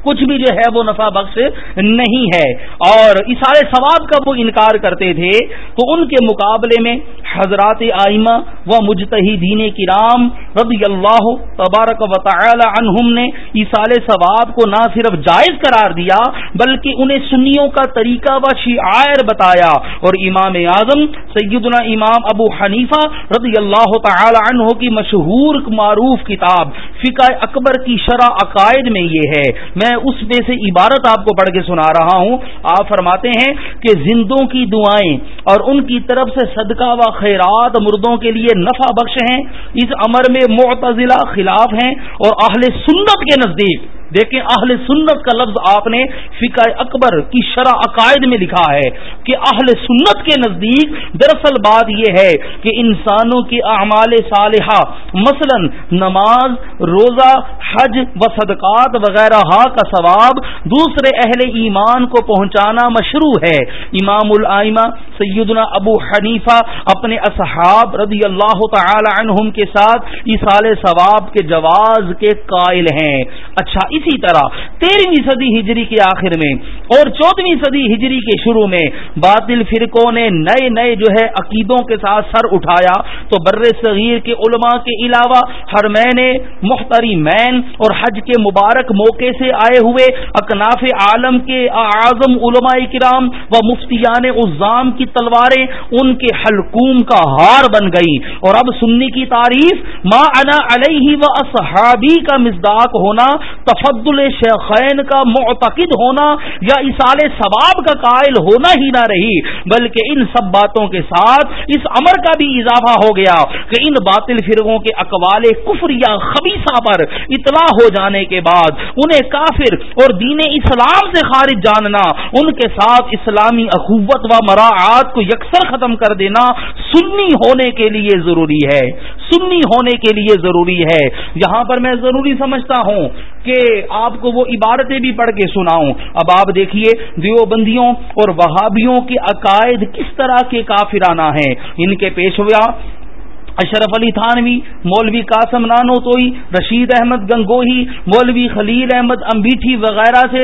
کچھ بھی جو ہے وہ نفع بخش نہیں ہے۔ اور اشارے ثواب کا وہ انکار کرتے تھے تو ان کے مقابلے میں حضرات آئمہ و مجتہدین کرام رضی اللہ تبارک و تعالی عنہم نے اصال ثواب کو نہ صرف جائز قرار دیا بلکہ انہیں سنیوں کا طریقہ و شعائر بتایا۔ اور امام اعظم سیدنا امام ابو حنیفہ رضی اللہ تعالی عنہ کی مشہور معروف کتاب فقہ اکبر کی شرح عقائد میں یہ ہے۔ میں میں اس میں سے عبارت آپ کو پڑھ کے سنا رہا ہوں۔ آپ فرماتے ہیں کہ زندوں کی دعائیں اور ان کی طرف سے صدقہ و خیرات مردوں کے لیے نفع بخش ہیں۔ اس امر میں معتزلہ خلاف ہیں اور اہل سنت کے نزدیک دیکھیں اہل سنت کا لفظ آپ نے فقہ اکبر کی شرح عقائد میں لکھا ہے کہ اہل سنت کے نزدیک دراصل بات یہ ہے کہ انسانوں کی اعمال صالحہ، مثلا نماز، روزہ، حج و صدقات وغیرہ کا ثواب دوسرے اہل ایمان کو پہنچانا مشروع ہے۔ امام العمہ سیدنا ابو حنیفہ اپنے اصحاب رضی اللہ تعالی عنہم کے ساتھ اصال ثواب کے جواز کے قائل ہیں۔ اچھا اسی طرح تیرہویں صدی ہجری کے آخر میں اور چودہویں صدی ہجری کے شروع میں باطل فرقوں نے نئے نئے جو ہے عقیدوں کے ساتھ سر اٹھایا تو بر صغیر کے علماء کے علاوہ ہر مین محتری مین اور حج کے مبارک موقع سے آئے ہوئے اکناف عالم کے اعظم علماء کرام و مفتیان عزام کی تلواریں ان کے حلقوم کا ہار بن گئی اور اب سنی کی تعریف، ما انا علیہ و اصحابی کا مزداق ہونا تفضل شیخین کا معتقد ہونا یا اسال ثواب کا قائل ہونا ہی نہ رہی، بلکہ ان سب باتوں کے ساتھ اس امر کا بھی اضافہ ہو گیا کہ ان باطل فرقوں کے اقوال کفر یا خبیصہ پر اطلاع ہو جانے کے بعد انہیں کافر اور دین اسلام سے خارج جاننا، ان کے ساتھ اسلامی اخوت و مراعات کو یکسر ختم کر دینا سنی ہونے کے لیے ضروری ہے۔ سنی ہونے کے لیے ضروری ہے۔ یہاں پر میں ضروری سمجھتا ہوں کہ آپ کو وہ عبارتیں بھی پڑھ کے سناؤں۔ اب آپ دیکھیے دیوبندیوں اور وہابیوں کے عقائد کس طرح کے کافرانہ ہیں۔ ان کے پیشوا اشرف علی تھانوی، مولوی قاسم نانو توئی رشید احمد گنگوہی، مولوی خلیل احمد امبیٹھی وغیرہ سے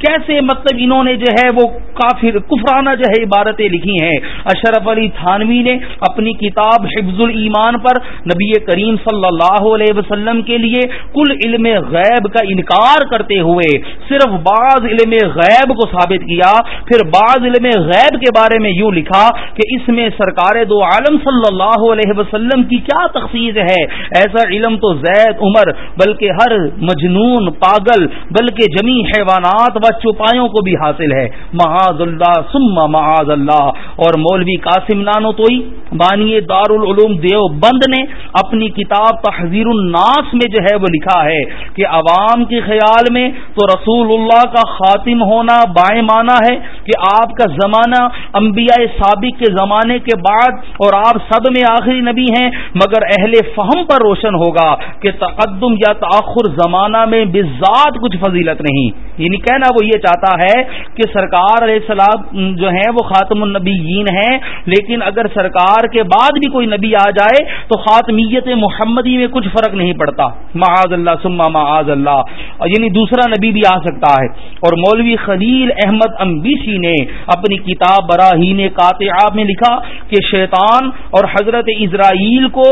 کیسے مطلب انہوں نے جو ہے وہ کافر، کفرانہ جو ہے عبارتیں لکھی ہیں۔ اشرف علی تھانوی نے اپنی کتاب حفظ الایمان پر نبی کریم صلی اللہ علیہ وسلم کے لیے کل علم غیب کا انکار کرتے ہوئے صرف بعض علم غیب کو ثابت کیا، پھر بعض علم غیب کے بارے میں یوں لکھا کہ اس میں سرکار دو عالم صلی اللہ علیہ وسلم وسلم کی کیا تخصیص ہے؟ ایسا علم تو زید عمر، بلکہ ہر مجنون، پاگل، بلکہ جمی حیوانات و چوپایوں کو بھی حاصل ہے۔ معاذ اللہ سما معاذ اللہ۔ اور مولوی قاسم نانو توئی، بانی دار العلوم دیو بند نے اپنی کتاب تحزیر الناس میں جو ہے وہ لکھا ہے کہ عوام کے خیال میں تو رسول اللہ کا خاتم ہونا بائیں مانا ہے کہ آپ کا زمانہ انبیاء سابق کے زمانے کے بعد اور آپ سب میں آخری نبی ہیں، مگر اہل فہم پر روشن ہوگا کہ تقدم یا تاخر زمانہ میں بذات کچھ فضیلت نہیں۔ یعنی کہنا وہ یہ چاہتا ہے کہ سرکار علیہ السلام جو ہیں وہ خاتم النبیین ہیں، لیکن اگر سرکار کے بعد بھی کوئی نبی آ جائے تو خاتمیت محمدی میں کچھ فرق نہیں پڑتا۔ معاذ اللہ سما معاذ اللہ۔ یعنی دوسرا نبی بھی آ سکتا ہے۔ اور مولوی خلیل احمد امبیسی نے اپنی کتاب براہین قاطعہ میں لکھا کہ شیطان اور حضرت اسرائیل کو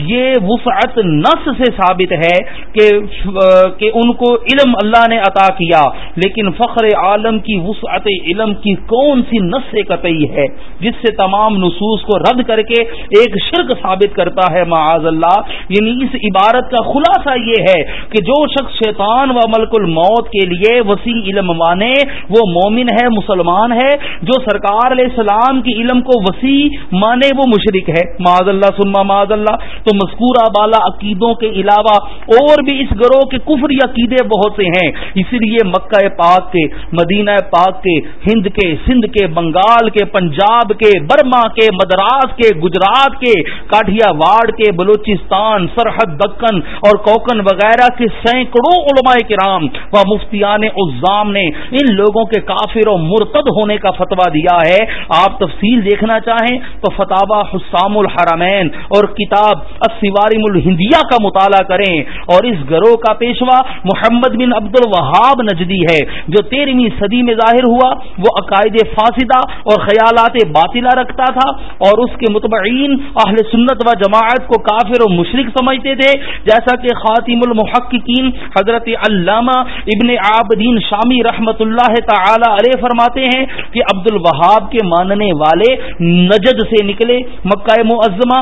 یہ وسعت نس سے ثابت ہے کہ کہ ان کو علم اللہ نے عطا کیا، لیکن فخر عالم کی وسعت علم کی کون سی نس قطعی ہے، جس سے تمام نصوص کو رد کر کے ایک شرک ثابت کرتا ہے معاذ اللہ۔ یعنی اس عبارت کا خلاصہ یہ ہے کہ جو شخص شیطان و ملک الموت کے لیے وسیع علم مانے، وہ مومن ہے، مسلمان ہے، جو سرکار علیہ السلام کی علم کو وسیع مانے، وہ مشرق ہے۔ معاذ اللہ سما معاذ اللہ، تو مذکورہ بالا عقیدوں کے علاوہ اور بھی اس گروہ کے کفر عقیدے بہت سے ہیں۔ اسی لیے مکہ پاک کے، مدینہ پاک کے، ہند کے، سندھ کے، بنگال کے، پنجاب کے، برما کے، مدراس کے، گجرات کے کاٹیا واڑ کے، بلوچستان، سرحد دکن اور کوکن وغیرہ کے سینکڑوں علماء کرام و مفتیان الزام نے ان لوگوں کے کافر و مرتد ہونے کا فتوا دیا ہے۔ آپ تفصیل دیکھنا چاہیں تو فتح حسام الحرمین اور کتاب السوارم الہندیہ کا مطالعہ کریں اور اس گروہ کا پیشوا محمد بن عبد الوہاب نجدی ہے، جو تیرہویں صدی میں ظاہر ہوا، وہ عقائد فاسدہ اور خیالات باطلہ رکھتا تھا اور اس کے متبعین اہل سنت و جماعت کو کافر و مشرق سمجھتے تھے، جیسا کہ خاتم المحققین حضرت علامہ ابن عابدین شامی رحمت اللہ تعالی علیہ فرماتے ہیں کہ عبد الوہاب کے ماننے والے نجد سے نکلے مکہ معظمہ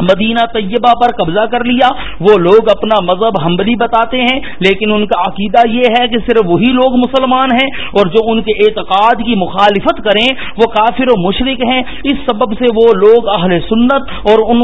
مدینہ طیبہ پر قبضہ کر لیا۔ وہ لوگ اپنا مذہب حمبلی بتاتے ہیں، لیکن ان کا عقیدہ یہ ہے کہ صرف وہی لوگ مسلمان ہیں اور جو ان کے اعتقاد کی مخالفت کریں، وہ کافر و مشرق ہیں۔ اس سبب سے وہ لوگ اہل سنت اور ان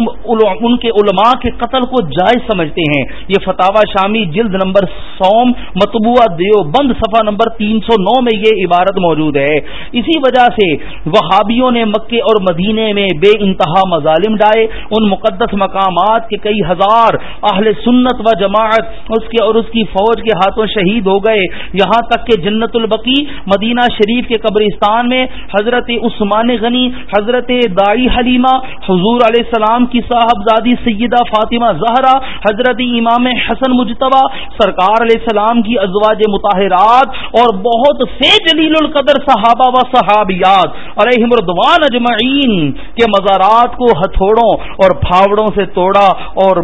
ان کے علماء کے قتل کو جائز سمجھتے ہیں۔ یہ فتح شامی جلد نمبر سوم متبوع دیو بند صفحہ نمبر تین سو نو میں یہ عبارت موجود ہے۔ اسی وجہ سے وہابیوں نے مکے اور مدینے میں بے انتہا مظالم ڈائے ان مقدس مقامات کے کئی ہزار اہل سنت و جماعت اس کے اور اس کی فوج کے ہاتھوں شہید ہو گئے۔ یہاں تک کہ جنت البقی مدینہ شریف کے قبرستان میں حضرت عثمان غنی، حضرت دائی حلیمہ، حضور علیہ السلام کی صاحبزادی سیدہ فاطمہ زہرا، حضرت امام حسن مجتبہ، سرکار علیہ السلام کی ازواج مطاہرات اور بہت سے جلیل القدر صحابہ و صحابیات علیہ مردوان اجمعین کے مزارات کو ہتھوڑوں اور پھاوڑوں سے توڑا اور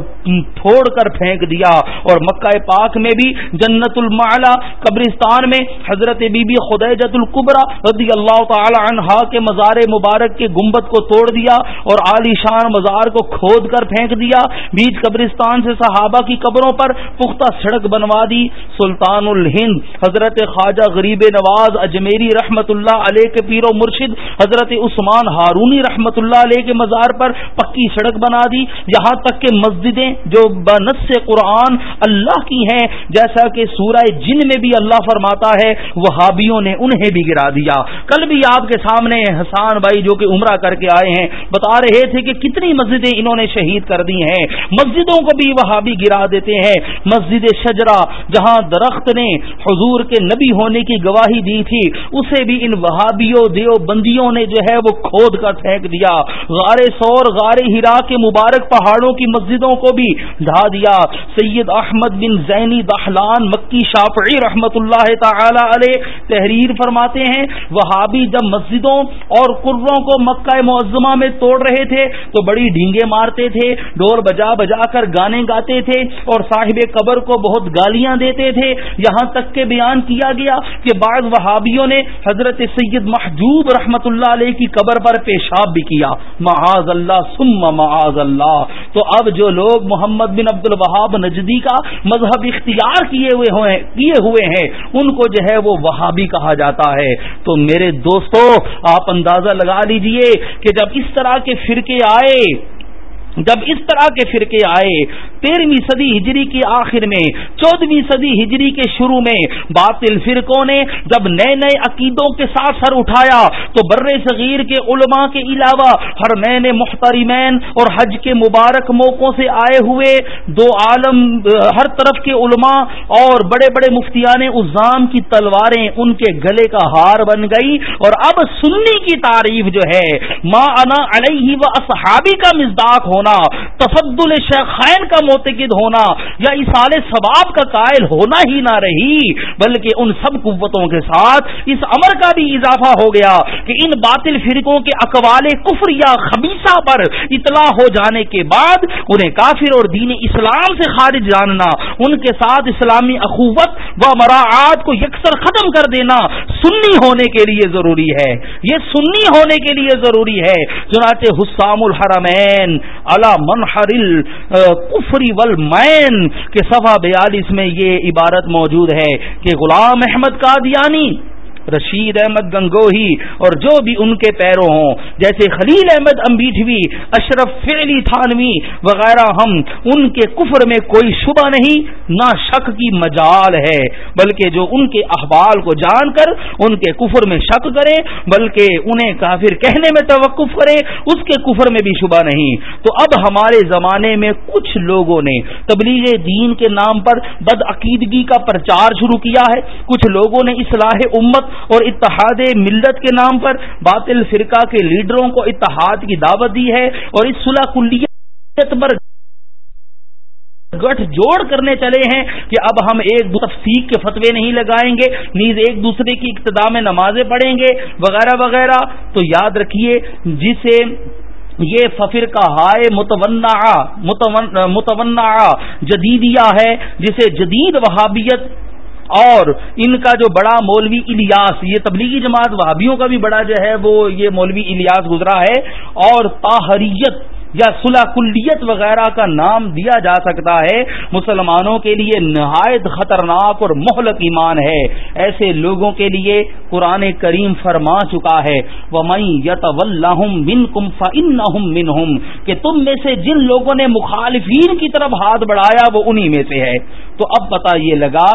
پھوڑ کر پھینک دیا اور مکہ پاک میں بھی جنت المعلا قبرستان میں حضرت بی بی خدیجت القبرا رضی اللہ تعالی عنہا کے مزار مبارک کے گنبد کو توڑ دیا اور عالی شان مزار کو کھود کر پھینک دیا بیچ قبرستان سے صحابہ کی قبروں پر پختہ سڑک بنوا دی سلطان الہند حضرت خواجہ غریب نواز اجمیری رحمت اللہ علیہ کے پیر و مرشد حضرت عثمان ہارونی رحمت اللہ علیہ کے مزار پر پکی سڑک بنا دی۔ یہاں تک کہ مسجدیں جو بنس قرآن اللہ کی ہیں، جیسا کہ سورہ جن میں بھی اللہ فرماتا ہے، وہابیوں نے انہیں بھی گرا دیا۔ کل بھی آپ کے سامنے حسان بھائی جو کہ عمرہ کر کے آئے ہیں، بتا رہے تھے کہ کتنی مسجدیں انہوں نے شہید کر دی ہیں۔ مسجدوں کو بھی وہابی گرا دیتے ہیں۔ مسجد شجرا جہاں درخت نے حضور کے نبی ہونے کی گواہی دی تھی، اسے بھی ان وہابیوں دیو بندیوں نے جو ہے وہ کھود کر پھینک دیا۔ غار سور غار ہرا کے مبارک پہاڑوں کی مسجدوں کو بھی ڈھا دیا۔ سید احمد بن زینی دہلان، مکی شافعی رحمت اللہ تعالی علیہ تحریر فرماتے ہیں، وہابی جب مسجدوں اور قروں کو مکہ معظمہ میں توڑ رہے تھے تو بڑی ڈھینگے مارتے تھے، ڈور بجا بجا کر گانے گاتے تھے اور صاحب قبر کو بہت گالیاں دیتے تھے۔ یہاں تک کہ بیان کیا گیا کہ بعض وہابیوں نے حضرت سید محجوب رحمت اللہ علیہ کی قبر پر پیشاب بھی کیا۔ معاذ اللہ سم معاذ معاذ اللہ۔ تو اب جو لوگ محمد بن عبد الوہاب نجدی کا مذہب اختیار کیے ہوئے کیے ہوئے ہیں، ان کو جو ہے وہ وہابی کہا جاتا ہے۔ تو میرے دوستو، آپ اندازہ لگا لیجیے کہ جب اس طرح کے فرقے آئے جب اس طرح کے فرقے آئے، تیرہویں صدی ہجری کے آخر میں، چودہویں صدی ہجری کے شروع میں باطل فرقوں نے جب نئے نئے عقیدوں کے ساتھ سر اٹھایا، تو بر صغیر کے علماء کے علاوہ ہر نئے محترمین اور حج کے مبارک موقعوں سے آئے ہوئے دو عالم، ہر طرف کے علماء اور بڑے بڑے مفتیان الزام کی تلواریں ان کے گلے کا ہار بن گئی اور اب سنی کی تعریف جو ہے ماں انا علیہ و اصحابی کا مزداق ہونا ہونا، تفضل شیخین کا موتقد ہونا یا اسال ثواب کا قائل ہونا ہی نہ رہی، بلکہ ان سب قوتوں کے ساتھ اس امر کا بھی اضافہ ہو گیا کہ ان باطل فرقوں کے اقوال کفر یا خبیصہ پر اطلاع ہو جانے کے بعد انہیں کافر اور دین اسلام سے خارج جاننا، ان کے ساتھ اسلامی اخوت و مراعات کو یکسر ختم کر دینا سنی ہونے کے لیے ضروری ہے۔ یہ سنی ہونے کے لیے ضروری ہے۔ چنانچہ حسام الحرمین منحر کفری ول مین کے صفحہ بیالیس میں یہ عبارت موجود ہے کہ غلام احمد قادیانی رشید احمد گنگوہی اور جو بھی ان کے پیروں ہوں، جیسے خلیل احمد امبیٹوی اشرف فعلی تھانوی وغیرہ ہم، ان کے کفر میں کوئی شبہ نہیں، نہ شک کی مجال ہے، بلکہ جو ان کے احوال کو جان کر، ان کے کفر میں شک کرے بلکہ انہیں کافر کہنے میں توقف کرے اس کے کفر میں بھی شبہ نہیں۔ تو اب ہمارے زمانے میں کچھ لوگوں نے تبلیغ دین کے نام پر بدعقیدگی کا پرچار شروع کیا ہے۔ کچھ لوگوں نے اصلاح امت اور اتحاد ملت کے نام پر باطل فرقہ کے لیڈروں کو اتحاد کی دعوت دی ہے اور اس صلاح کلیت پر گٹھ جوڑ کرنے چلے ہیں کہ اب ہم ایک تفسیق کے فتوے نہیں لگائیں گے، نیز ایک دوسرے کی ابتدا میں نمازیں پڑھیں گے، وغیرہ وغیرہ۔ تو یاد رکھیے، جسے یہ ففر کا ہائے متونع متونع، جدیدیہ ہے، جسے جدید وہابیت اور ان کا جو بڑا مولوی الیاس، یہ تبلیغی جماعت وہابیوں کا بھی بڑا جو ہے وہ یہ مولوی الیاس گزرا ہے اور طاہریت یا صلاح کلیت وغیرہ کا نام دیا جا سکتا ہے۔ مسلمانوں کے لیے نہایت خطرناک اور مہلک ایمان ہے۔ ایسے لوگوں کے لیے قرآن کریم فرما چکا ہے۔ وہ کہ تم میں سے جن لوگوں نے مخالفین کی طرف ہاتھ بڑھایا وہ انہی میں سے ہے۔ تو اب پتا یہ لگا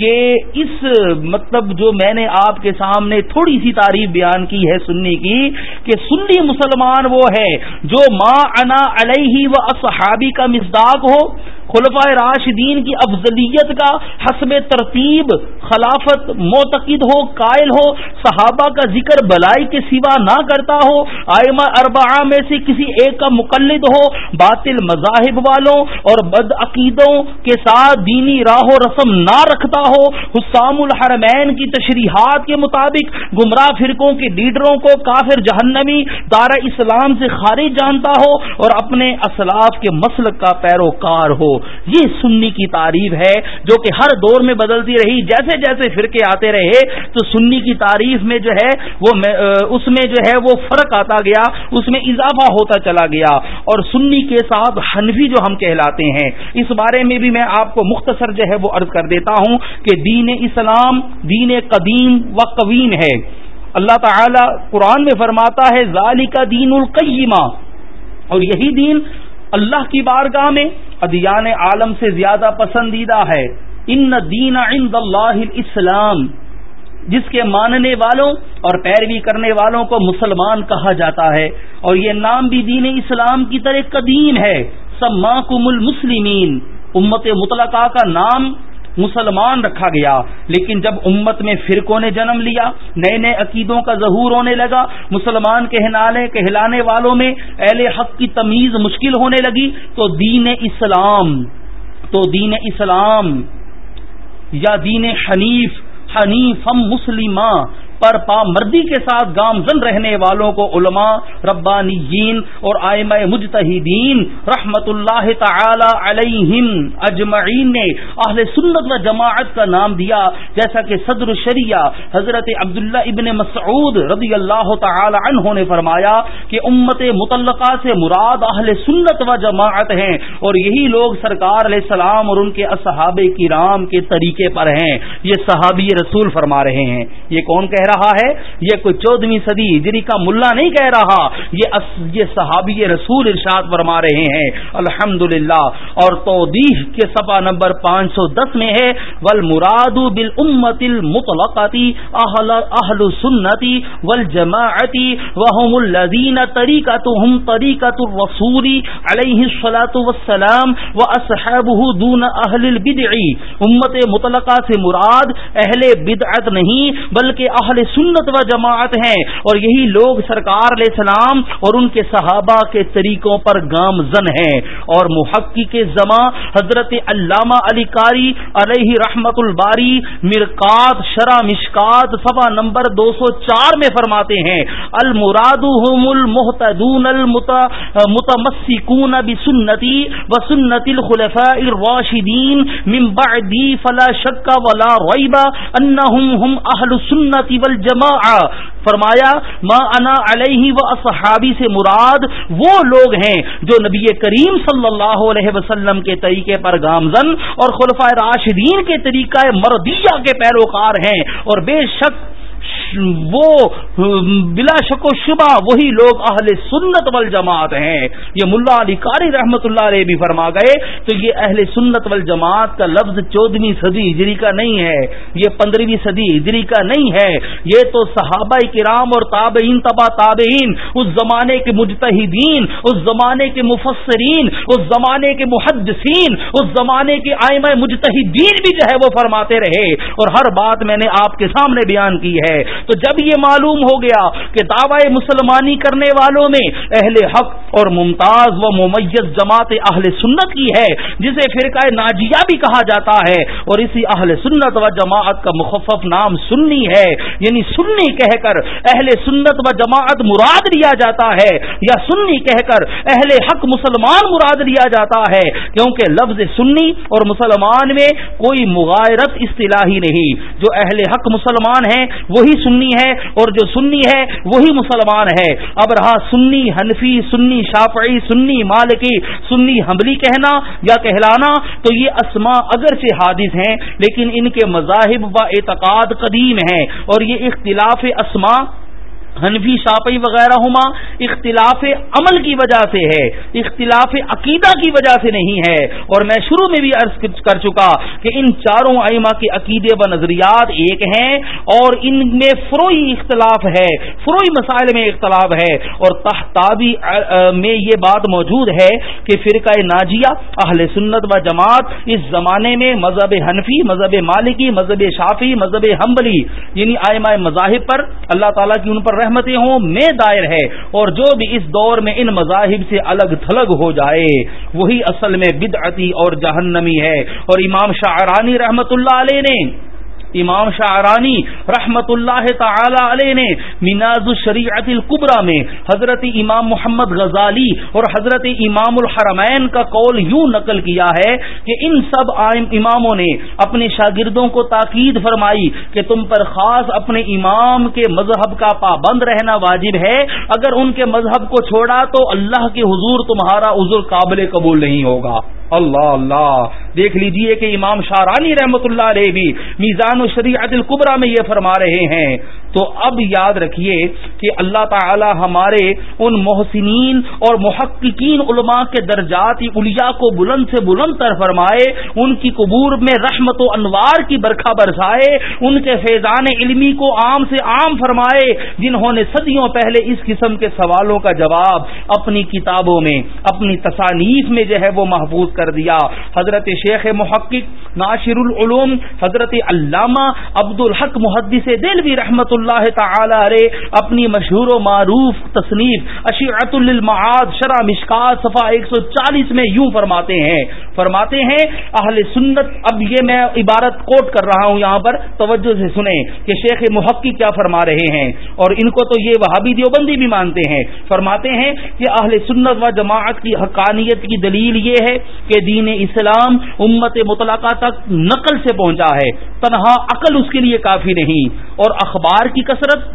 کہ اس مطلب جو میں نے آپ کے سامنے تھوڑی سی تعریف بیان کی ہے سنی کی، کہ سنی مسلمان وہ ہے جو ماں انا علیہ و اصحابی کا مزداق ہو خلفۂ راشدین کی افضلیت کا حسب ترتیب، خلافت معتقد ہو، قائل ہو، صحابہ کا ذکر بلائی کے سوا نہ کرتا ہو، آئمہ اربعہ میں سے کسی ایک کا مقلد ہو، باطل مذاہب والوں اور بد عقیدوں کے ساتھ دینی راہ و رسم نہ رکھتا ہو، حسام الحرمین کی تشریحات کے مطابق گمراہ فرقوں کے لیڈروں کو کافر جہنمی دار اسلام سے خارج جانتا ہو اور اپنے اسلاف کے مسلک کا پیروکار ہو۔ یہ سنی کی تعریف ہے جو کہ ہر دور میں بدلتی رہی جیسے جیسے فرقے آتے رہے تو سنی کی تعریف میں جو ہے وہ اس میں جو ہے وہ فرق آتا گیا، اس میں اضافہ ہوتا چلا گیا اور سنی کے ساتھ حنفی جو ہم کہلاتے ہیں، اس بارے میں بھی میں آپ کو مختصر جو ہے وہ عرض کر دیتا ہوں کہ دین اسلام، دین قدیم و قویم ہے۔ اللہ تعالی قرآن میں فرماتا ہے ظالی کا دین القیمہ اور یہی دین اللہ کی بارگاہ میں ادیان عالم سے زیادہ پسندیدہ ہے۔ ان دین عند اللہ اسلام جس کے ماننے والوں اور پیروی کرنے والوں کو مسلمان کہا جاتا ہے۔ اور یہ نام بھی دین اسلام کی طرح قدیم ہے۔ سماکم المسلمین، امت مطلقہ کا نام مسلمان رکھا گیا۔ لیکن جب امت میں فرقوں نے جنم لیا، نئے نئے عقیدوں کا ظہور ہونے لگا، مسلمان کہلانے کہلانے والوں میں اہل حق کی تمیز مشکل ہونے لگی، تو دین اسلام، تو دین اسلام یا دین حنیف حنیف ہم مسلمہ پر پامردی کے ساتھ گامزن رہنے والوں کو علماء، ربانیین اور آئمہ مجتہدین رحمت اللہ تعالی علیہم اجمعین نے اہل سنت و جماعت کا نام دیا، جیسا کہ صدر الشریعہ حضرت عبداللہ ابن مسعود رضی اللہ تعالی عنہ نے فرمایا کہ امت متعلقہ سے مراد اہل سنت و جماعت ہیں اور یہی لوگ سرکار علیہ السلام اور ان کے اصحاب کرام کے طریقے پر ہیں۔ یہ صحابی رسول فرما رہے ہیں۔ یہ کون کہہ رہا ہے، یہ کوئی چودہویں صدی ہجری کا ملا نہیں کہہ رہا۔ یہ یہ صحابی رسول ارشاد فرما رہے ہیں۔ الحمد اور توضیح کے سفا نمبر پانچ سو دس میں ہے ول مراد بل امت المطلقتی اہل سنتی ول جماعتی وحم الدین طریقہ طریقۃ الرسولی علیہ الصلاۃ والسلام و اصحابہ دون اہل البدع۔ امت مطلقہ سے مراد اہل بدعت نہیں، بلکہ اہل سنت و جماعت ہیں اور یہی لوگ سرکار علیہ السلام اور ان کے صحابہ کے طریقوں پر گامزن ہیں اور محقق زماں حضرت علامہ علی کاری علیہ رحمت الباری مرکات شرح مشکات صفا نمبر دو سو چار میں فرماتے ہیں، المراد المحتدون المتمسکون بسنتی وسنت الخلفاء الراشدین، من بعدی فلا شک ولا ریب، انہم هم اہل سنت والجماع فرمایا، ما انا علیہ و اصحابی سے مراد وہ لوگ ہیں جو نبی کریم صلی اللہ علیہ وسلم کے طریقے پر گامزن اور خلفۂ راشدین کے طریقہ مردیہ کے پیروکار ہیں اور بے شک وہ بلا شک و شبہ وہی لوگ اہل سنت وال جماعت ہیں۔ یہ ملا علی قاری رحمت اللہ علیہ بھی فرما گئے تو یہ اہل سنت وال جماعت کا لفظ چودہویں صدی ہجری کا نہیں ہے، یہ پندرہویں صدی ہجری کا نہیں ہے۔ یہ تو صحابہ کرام اور تابعین، تبا تابعین، اس زمانے کے مجتہدین، اس زمانے کے مفسرین، اس زمانے کے محدثین، اس زمانے کے آئمہ مجتہدین بھی جو ہے وہ فرماتے رہے۔ اور ہر بات میں نے آپ کے سامنے بیان کی ہے۔ تو جب یہ معلوم ہو گیا کہ دعوی مسلمانی کرنے والوں میں اہل حق اور ممتاز و ممیز جماعت اہل سنت کی ہے، جسے فرقہ ناجیہ بھی کہا جاتا ہے، اور اسی اہل سنت و جماعت کا مخفف نام سنی ہے یعنی سنی کہہ کر اہل سنت و جماعت مراد لیا جاتا ہے، یا سنی کہہ کر اہل حق مسلمان مراد لیا جاتا ہے، کیونکہ لفظ سنی اور مسلمان میں کوئی مغائرت اصطلاحی نہیں۔ جو اہل حق مسلمان ہیں، وہی سنی ہے اور جو سنی ہے وہی مسلمان ہے۔ اب رہا سنی حنفی، سنی شافعی، سنی مالکی، سنی حملی کہنا یا کہلانا تو یہ اسما اگرچہ حادث ہیں، لیکن ان کے مذاہب و اعتقاد قدیم ہیں اور یہ اختلاف اسما حنفی شاپئی وغیرہ ہما اختلاف عمل کی وجہ سے ہے، اختلاف عقیدہ کی وجہ سے نہیں ہے۔ اور میں شروع میں بھی عرض کر چکا کہ ان چاروں ائمہ کے عقیدے و نظریات ایک ہیں اور ان میں فروئی اختلاف ہے، فروئی مسائل میں اختلاف ہے۔ اور تحتابی میں یہ بات موجود ہے کہ فرقہ ناجیہ، اہل سنت و جماعت اس زمانے میں مذہب حنفی، مذہب مالکی، مذہب شافی مذہب حنبلی یعنی آئمہ مذاہب پر اللہ تعالیٰ کی ان پر رحمتیں ہوں، میں دائر ہے۔ اور جو بھی اس دور میں ان مذاہب سے الگ تھلگ ہو جائے، وہی اصل میں بدعتی اور جہنمی ہے۔ اور امام شاعرانی رحمت اللہ علیہ نے امام شاعرانی رحمت اللہ تعالی علیہ نے میناز الشریعت القبرا میں حضرت امام محمد غزالی اور حضرت امام الحرمین کا قول یوں نقل کیا ہے کہ ان سب اماموں نے اپنے شاگردوں کو تاکید فرمائی کہ تم پر خاص اپنے امام کے مذہب کا پابند رہنا واجب ہے۔ اگر ان کے مذہب کو چھوڑا تو اللہ کے حضور تمہارا عذر قابل قبول نہیں ہوگا۔ اللہ اللہ دیکھ لیجیے کہ امام شارانی رحمت اللہ علیہ بھی میزان و شریعت القبرا میں یہ فرما رہے ہیں تو اب یاد رکھیے کہ اللہ تعالی ہمارے ان محسنین اور محققین علماء کے درجات الیاء کو بلند سے بلند تر فرمائے، ان کی قبور میں رحمت و انوار کی برکھا برسائے، ان کے فیضان علمی کو عام سے عام فرمائے، جنہوں نے صدیوں پہلے اس قسم کے سوالوں کا جواب اپنی کتابوں میں، اپنی تصانیف میں جو ہے وہ محفوظ کر دیا۔ حضرت شیخ محقق ناشر العلوم، حضرت علامہ عبد الحق محدث دل بھی رحمت اللہ تعالی علیہ اپنی مشہور و معروف تصنیف اشیعت المعاد شرح مشکات صفحہ 140 میں یوں فرماتے ہیں فرماتے ہیں، اہل سنت اب یہ میں عبارت کوٹ کر رہا ہوں یہاں پر، توجہ سے سنیں کہ شیخ محقق کیا فرما رہے ہیں۔ اور ان کو تو یہ وہابی دیوبندی بھی مانتے ہیں۔ فرماتے ہیں کہ اہل سنت و جماعت کی حقانیت کی دلیل یہ ہے کہ دین اسلام امت مطلقہ تک نقل سے پہنچا ہے، تنہا عقل اس کے لیے کافی نہیں۔ اور اخبار کی کثرت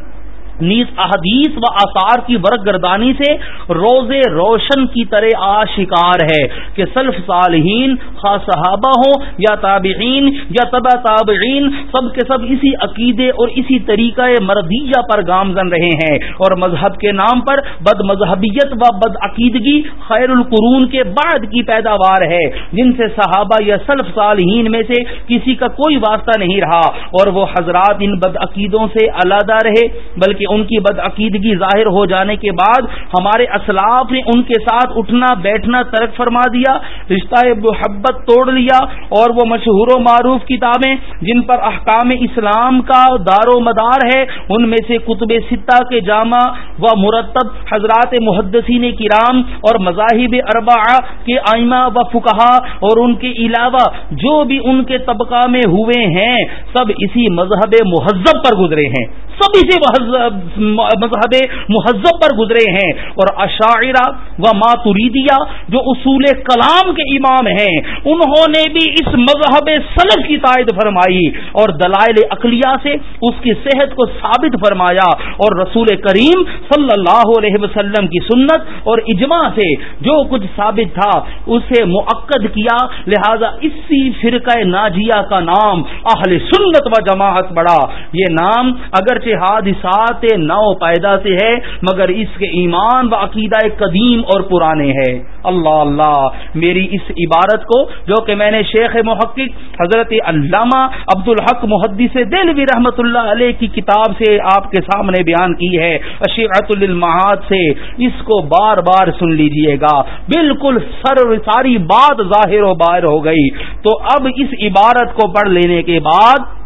نیز احادیث و آثار کی ورق گردانی سے روز روشن کی طرح آشکار ہے کہ سلف صالحین، خاص صحابہ ہوں یا تابعین یا تبا تابعین، سب کے سب اسی عقیدے اور اسی طریقہ مردیہ پر گامزن رہے ہیں اور مذہب کے نام پر بد مذہبیت و بد عقیدگی خیر القرون کے بعد کی پیداوار ہے، جن سے صحابہ یا سلف صالحین میں سے کسی کا کوئی واسطہ نہیں رہا اور وہ حضرات ان بد عقیدوں سے علیحدہ رہے، بلکہ ان کی بدعقیدگی ظاہر ہو جانے کے بعد ہمارے اسلاف نے ان کے ساتھ اٹھنا بیٹھنا ترک فرما دیا، رشتہ محبت توڑ لیا اور وہ مشہور و معروف کتابیں جن پر احکام اسلام کا دار و مدار ہے، ان میں سے کتب ستہ کے جامع و مرتب حضرات محدثین کرام اور مذاہب اربع کے آئمہ و فکہ اور ان کے علاوہ جو بھی ان کے طبقہ میں ہوئے ہیں، سب اسی مذہب مہذب پر گزرے ہیں۔ سب اسی مذہب مہذب پر گزرے ہیں۔ اور اشاعرہ و ماتریدیا جو اصول کلام کے امام ہیں، انہوں نے بھی اس مذہب سلف کی تائید فرمائی اور دلائل اقلیہ سے اس کی صحت کو ثابت فرمایا۔ اور رسول کریم صلی اللہ علیہ وسلم کی سنت اور اجماع سے جو کچھ ثابت تھا، اسے معقد کیا۔ لہذا اسی فرقہ ناجیہ کا نام اہل سنت و جماعت بڑا۔ یہ نام اگر اگرچہ حادثات نو پیدا سے ہے، مگر اس کے ایمان و عقیدہ قدیم اور پرانے ہیں۔ اللہ اللہ، میری اس عبارت کو جو کہ میں نے شیخ محقق حضرت علامہ عبد الحق محدث دل بھی رحمت اللہ علیہ کی کتاب سے آپ کے سامنے بیان کی ہے، اشیعت المحاد سے، اس کو بار بار سن لیجیے گا۔ بالکل سر ساری بات ظاہر و باہر ہو گئی۔ تو اب اس عبارت کو پڑھ لینے کے بعد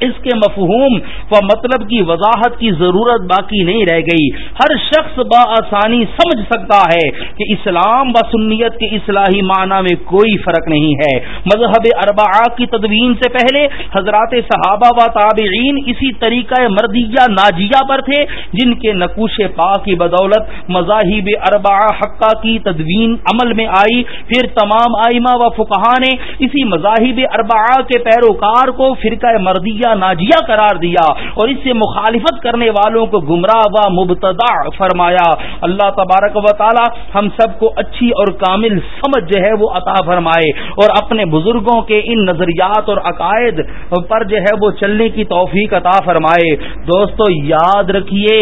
اس کے مفہوم و مطلب کی وضاحت کی ضرورت باقی نہیں رہ گئی۔ ہر شخص بآسانی سمجھ سکتا ہے کہ اسلام و سنیت کے اصلاحی معنی میں کوئی فرق نہیں ہے۔ مذہب اربعہ کی تدوین سے پہلے حضرات صحابہ و تابعین اسی طریقہ مردیہ ناجیہ پر تھے، جن کے نقوش پا کی بدولت مذاہب اربعہ حقہ کی تدوین عمل میں آئی۔ پھر تمام آئمہ و فقہ نے اسی مذاہب اربعہ کے پیروکار کو فرقہ مردیہ ناجیہ قرار دیا اور اس سے مخالفت کرنے والوں کو گمراہ و مبتدا فرمایا۔ اللہ تبارک و تعالی ہم سب کو اچھی اور کامل سمجھ جو ہے وہ عطا فرمائے اور اپنے بزرگوں کے ان نظریات اور عقائد پر جو ہے وہ چلنے کی توفیق عطا فرمائے۔ دوستو، یاد رکھیے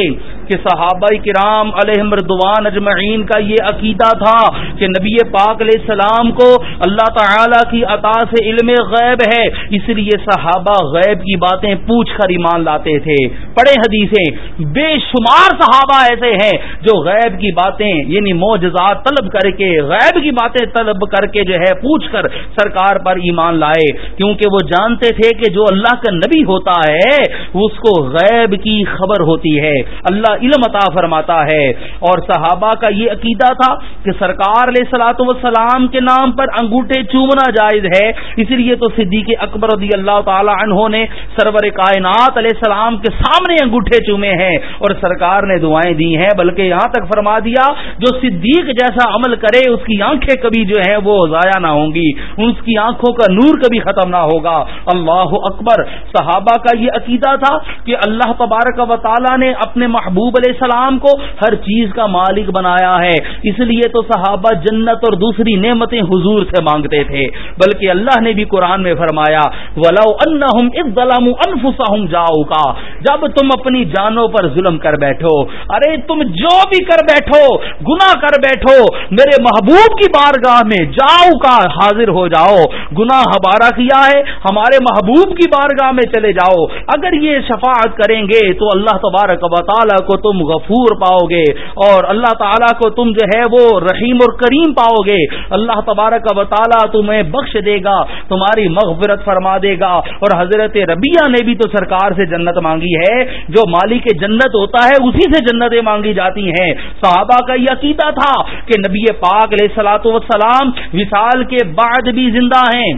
کہ صحابہ کرام علیہ مردوان اجمعین کا یہ عقیدہ تھا کہ نبی پاک علیہ السلام کو اللہ تعالی کی عطا سے علم غیب ہے، اس لیے صحابہ غیب کی باتیں پوچھ کر ایمان لاتے تھے۔ پڑے حدیثیں۔ بے شمار صحابہ ایسے ہیں جو غیب کی باتیں یعنی معجزات طلب کر کے، غیب کی باتیں طلب کر کے جو ہے پوچھ کر سرکار پر ایمان لائے۔ کیونکہ وہ جانتے تھے کہ جو اللہ کا نبی ہوتا ہے، اس کو غیب کی خبر ہوتی ہے۔ اللہ علم عطا فرماتا ہے۔ اور صحابہ کا یہ عقیدہ تھا کہ سرکار علیہ سلاۃ وسلام کے نام پر انگوٹھے چومنا جائز ہے۔ اس لیے تو صدیق اکبر رضی اللہ تعالی عنہ نے سرور کائنات علیہ السلام کے سامنے انگوٹھے چومے ہیں اور سرکار نے دعائیں دی ہیں، بلکہ یہاں تک فرما دیا، جو صدیق جیسا عمل کرے، اس کی آنکھیں کبھی جو ہے وہ ضائع نہ ہوں گی، اس کی آنکھوں کا نور کبھی ختم نہ ہوگا۔ اللہ اکبر۔ صحابہ کا یہ عقیدہ تھا کہ اللہ تبارک و تعالیٰ نے اپنے محبوب علیہ السلام کو ہر چیز کا مالک بنایا ہے۔ اس لیے تو صحابہ جنت اور دوسری نعمتیں حضور سے مانگتے تھے، بلکہ اللہ نے بھی قرآن میں فرمایا، ولو انہم ظلم انفسہم جاؤ کا جب تم اپنی جانوں پر ظلم کر بیٹھو، ارے تم جو بھی کر بیٹھو گنا کر بیٹھو، میرے محبوب کی بارگاہ میں جاؤ کا حاضر ہو جاؤ۔ گناہ ہمارا کیا ہے؟ ہمارے محبوب کی بارگاہ میں چلے جاؤ۔ اگر یہ شفاعت کریں گے تو اللہ تبارک و تعالیٰ کو تم غفور پاؤ گے اور اللہ تعالیٰ کو تم جو ہے وہ رحیم اور کریم پاؤ گے۔ اللہ تبارک و تعالیٰ تمہیں بخش دے گا، تمہاری مغفرت فرما دے گا۔ اور حضرت ربی انبیاء نے بھی تو سرکار سے جنت مانگی ہے، جو مالک جنت ہوتا ہے اسی سے جنتیں مانگی جاتی ہیں۔ صحابہ کا یہ عقیدہ تھا کہ نبی پاک علیہ سلاۃ وسلام وصال کے بعد بھی زندہ ہیں۔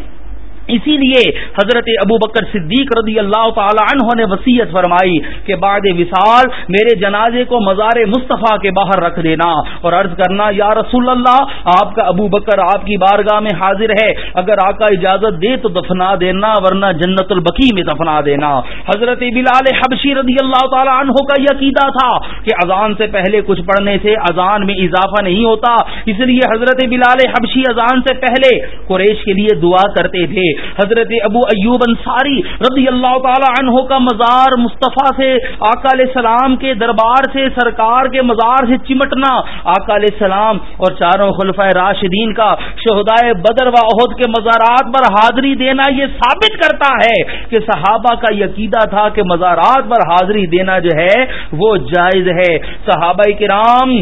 اسی لیے حضرت ابو بکر صدیق رضی اللہ تعالی عنہ نے وسیعت فرمائی کہ بعد وصال میرے جنازے کو مزار مصطفیٰ کے باہر رکھ دینا اور عرض کرنا، یا رسول اللہ، آپ کا ابو بکر آپ کی بارگاہ میں حاضر ہے، اگر آقا اجازت دے تو دفنا دینا، ورنہ جنت البقی میں دفنا دینا۔ حضرت بلال حبشی رضی اللہ تعالی عنہ کا یہ عقیدہ تھا کہ اذان سے پہلے کچھ پڑھنے سے اذان میں اضافہ نہیں ہوتا۔ اس لیے حضرت بلال حبشی اذان سے پہلے قریش کے لیے دعا کرتے تھے۔ حضرت ابو ایوب انصاری رضی اللہ تعالی عنہ کا مزار مصطفیٰ سے، آقا علیہ السلام کے دربار سے، سرکار کے مزار سے چمٹنا، آقا علیہ السلام اور چاروں خلفۂ راشدین کا شہدائے بدر و عہد کے مزارات پر حاضری دینا یہ ثابت کرتا ہے کہ صحابہ کا یقیدہ تھا کہ مزارات پر حاضری دینا جو ہے وہ جائز ہے۔ صحابہ کرام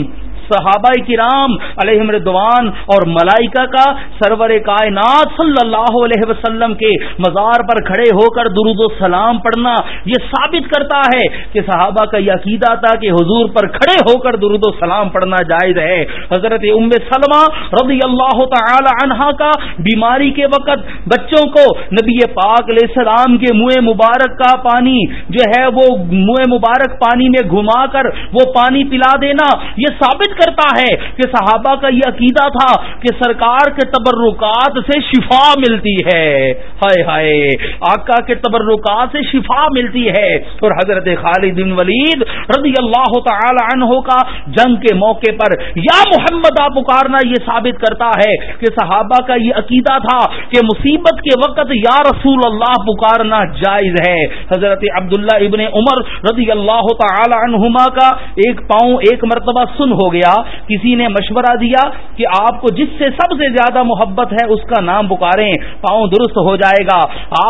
صحابہ کرام علیہ مردوان اور ملائکہ کا سرور کائنات صلی اللہ علیہ وسلم کے مزار پر کھڑے ہو کر درود و سلام پڑھنا یہ ثابت کرتا ہے کہ صحابہ کا یہ عقیدہ تھا کہ حضور پر کھڑے ہو کر درود و سلام پڑھنا جائز ہے۔ حضرت ام سلمہ رضی اللہ تعالی عنہا کا بیماری کے وقت بچوں کو نبی پاک علیہ السلام کے منہ مبارک کا پانی جو ہے وہ منہ مبارک پانی میں گھما کر وہ پانی پلا دینا یہ ثابت کرتا ہے کہ صحابہ کا یہ عقیدہ تھا کہ سرکار کے تبرکات سے شفا ملتی ہے۔ ہائے ہائے، آقا کے تبرکات سے شفا ملتی ہے۔ اور حضرت خالد بن ولید رضی اللہ تعالی عنہ کا جنگ کے موقع پر یا محمد پکارنا یہ ثابت کرتا ہے کہ صحابہ کا یہ عقیدہ تھا کہ مصیبت کے وقت یا رسول اللہ پکارنا جائز ہے۔ حضرت عبداللہ ابن عمر رضی اللہ تعالی عنہما کا ایک پاؤں ایک مرتبہ سن ہو گیا۔ کسی نے مشورہ دیا کہ آپ کو جس سے سب سے زیادہ محبت ہے اس کا نام پکاریں، پاؤں درست ہو جائے گا۔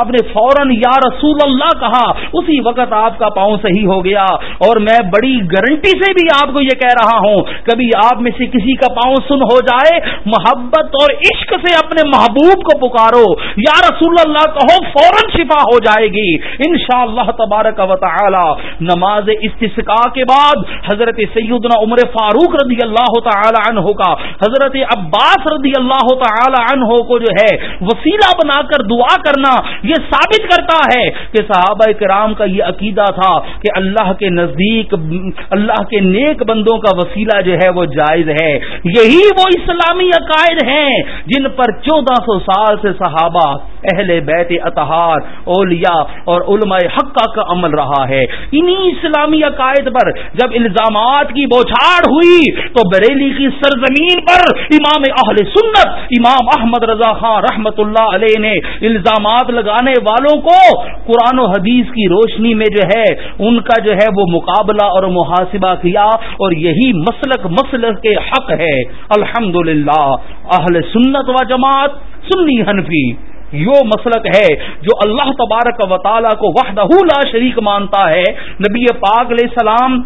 آپ نے فوراً یا رسول اللہ کہا، اسی وقت آپ کا پاؤں صحیح ہو گیا۔ اور میں بڑی گارنٹی سے بھی آپ کو یہ کہہ رہا ہوں، کبھی آپ میں سے کسی کا پاؤں سن ہو جائے، محبت اور عشق سے اپنے محبوب کو پکارو۔ یا رسول اللہ کہو، فوراً شفا ہو جائے گی۔ ان شاء اللہ تبارک و تعالی، نماز استسقاء کے بعد حضرت سیدنا عمر فاروق رضی اللہ تعالی عنہ کا، حضرت عباس رضی اللہ تعالی عنہ کو جو ہے وسیلہ بنا کر دعا کرنا یہ ثابت کرتا ہے کہ صحابہ کرام کا یہ عقیدہ تھا کہ اللہ کے نزدیک، اللہ کے نیک بندوں کا وسیلہ جو ہے وہ جائز ہے۔ یہی وہ اسلامی عقائد ہیں جن پر چودہ سو سال سے صحابہ اہل بیت اطہار، اولیاء اور علماء حقہ کا عمل رہا ہے۔ انہی اسلامی عقائد پر جب الزامات کی بوچھاڑ ہوئی تو بریلی کی سرزمین پر امام اہل سنت، امام احمد رضا خان رحمت اللہ علیہ نے الزامات لگانے والوں کو قرآن و حدیث کی روشنی میں جو ہے، ان کا جو ہے وہ مقابلہ اور محاسبہ کیا اور یہی مسلک مسلک کے حق ہے۔ الحمد اہل سنت و جماعت سنی حنفی، یو مسلک ہے جو اللہ تبارک و تعالی کو وحدہ لا شریک مانتا ہے۔ نبی پاک علیہ السلام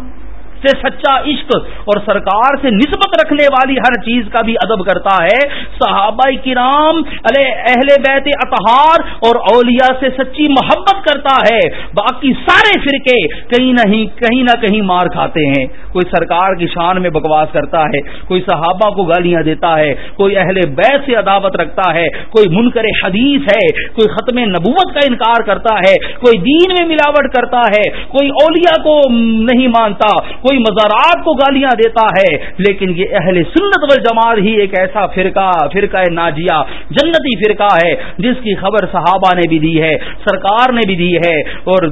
سے سچا عشق اور سرکار سے نسبت رکھنے والی ہر چیز کا بھی ادب کرتا ہے۔ صحابہ کرام اہل بیت اطہار اور اولیاء سے سچی محبت کرتا ہے۔ باقی سارے فرقے کہیں نہیں کہیں نہ کہیں مار کھاتے ہیں۔ کوئی سرکار کی شان میں بکواس کرتا ہے، کوئی صحابہ کو گالیاں دیتا ہے، کوئی اہل بیت سے عداوت رکھتا ہے، کوئی منکر حدیث ہے، کوئی ختم نبوت کا انکار کرتا ہے، کوئی دین میں ملاوٹ کرتا ہے، کوئی اولیاء کو نہیں مانتا، کوئی کوئی مزارات کو گالیاں دیتا ہے۔ لیکن یہ اہل سنت والجماعت ہی ایک ایسا فرقہ فرقہ ناجیہ، جنتی فرقہ ہے، جس کی خبر صحابہ نے بھی دی ہے، سرکار نے بھی دی ہے۔ اور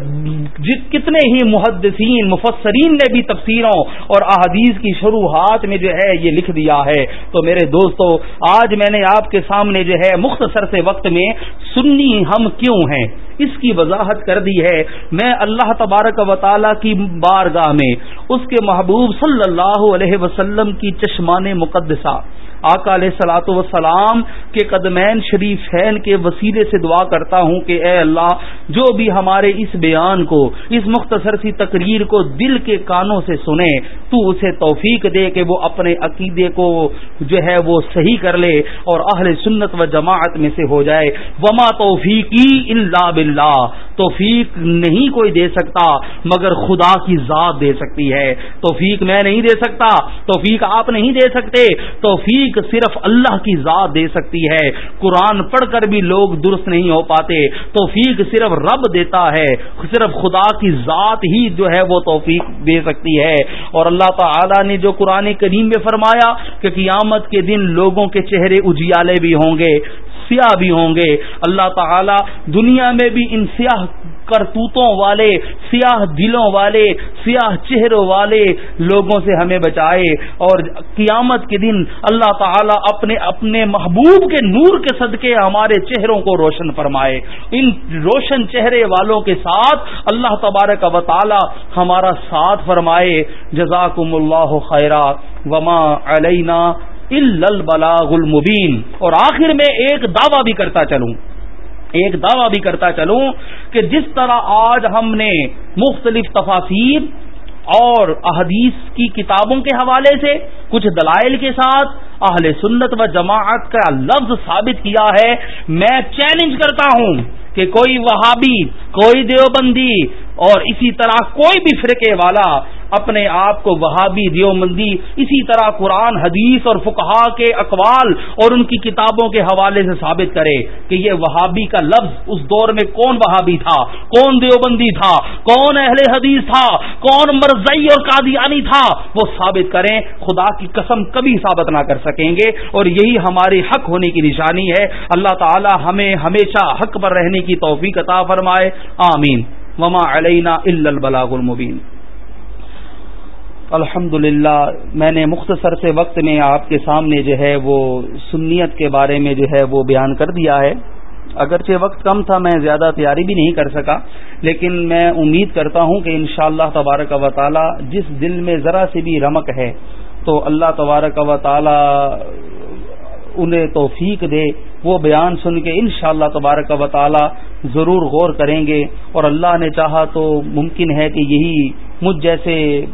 کتنے ہی محدثین، مفسرین نے بھی تفسیروں اور احادیث کی شروحات میں جو ہے یہ لکھ دیا ہے۔ تو میرے دوستو، آج میں نے آپ کے سامنے جو ہے مختصر سے وقت میں سنی ہم کیوں ہیں؟ اس کی وضاحت کر دی ہے، میں اللہ تبارک و تعالی کی بارگاہ میں، اس کے محبوب صلی اللہ علیہ وسلم کی چشمان مقدسہ، آقا علیہ سلاۃ وسلام کے قدمین شریفین کے وسیلے سے دعا کرتا ہوں کہ اے اللہ جو بھی ہمارے اس بیان کو، اس مختصر سی تقریر کو دل کے کانوں سے سنے، تو اسے توفیق دے کہ وہ اپنے عقیدے کو جو ہے وہ صحیح کر لے اور اہل سنت و جماعت میں سے ہو جائے۔ وما توفیقی اللہ باللہ۔ توفیق نہیں کوئی دے سکتا، مگر خدا کی ذات دے سکتی ہے۔ توفیق میں نہیں دے سکتا، توفیق آپ نہیں دے سکتے۔ توفیق صرف اللہ کی ذات دے سکتی ہے۔ قرآن پڑھ کر بھی لوگ درست نہیں ہو پاتے۔ توفیق صرف رب دیتا ہے، صرف خدا کی ذات ہی جو ہے وہ توفیق دے سکتی ہے۔ اور اللہ تعالی نے جو قرآن کریم میں فرمایا کہ قیامت کے دن لوگوں کے چہرے اجیالے بھی ہوں گے، سیاہ بھی ہوں گے۔ اللہ تعالی دنیا میں بھی ان سیاہ کرتوتوں والے، سیاہ دلوں والے، سیاہ چہروں والے لوگوں سے ہمیں بچائے۔ اور قیامت کے دن اللہ تعالی اپنے اپنے محبوب کے نور کے صدقے ہمارے چہروں کو روشن فرمائے۔ ان روشن چہرے والوں کے ساتھ اللہ تبارک و تعالی ہمارا ساتھ فرمائے۔ جزاکم اللہ خیرہ وما علینا البلاغ المبین۔ اور آخر میں ایک دعویٰ بھی کرتا چلوں۔ ایک دعویٰ بھی کرتا چلوں کہ جس طرح آج ہم نے مختلف تفاصیر اور احادیث کی کتابوں کے حوالے سے کچھ دلائل کے ساتھ اہل سنت و جماعت کا لفظ ثابت کیا ہے، میں چیلنج کرتا ہوں کہ کوئی وہابی، کوئی دیوبندی اور اسی طرح کوئی بھی فرقے والا اپنے آپ کو وہابی دیوبندی اسی طرح قرآن، حدیث اور فقہا کے اقوال اور ان کی کتابوں کے حوالے سے ثابت کرے کہ یہ وہابی کا لفظ اس دور میں کون وہابی تھا، کون دیوبندی تھا، کون اہل حدیث تھا، کون مرزئی اور قادیانی تھا، وہ ثابت کریں، خدا کی قسم کبھی ثابت نہ کر سکیں گے اور یہی ہماری حق ہونے کی نشانی ہے۔ اللہ تعالی ہمیں ہمیشہ حق پر رہنے کی توفیق عطا فرمائے، آمین۔ وما علینا البلاغ المبین الحمد میں نے مختصر سے وقت میں آپ کے سامنے جو ہے وہ سنیت کے بارے میں جو ہے وہ بیان کر دیا ہے۔ اگرچہ وقت کم تھا، میں زیادہ تیاری بھی نہیں کر سکا، لیکن میں امید کرتا ہوں کہ انشاءاللہ اللہ تبارک و تعالی جس دل میں ذرا سی بھی رمک ہے، تو اللہ تبارک و تعالی انہیں توفیق دے۔ وہ بیان سن کے انشاءاللہ اللہ تبارک و تعالی ضرور غور کریں گے۔ اور اللہ نے چاہا تو ممکن ہے کہ یہی مجھ جیسے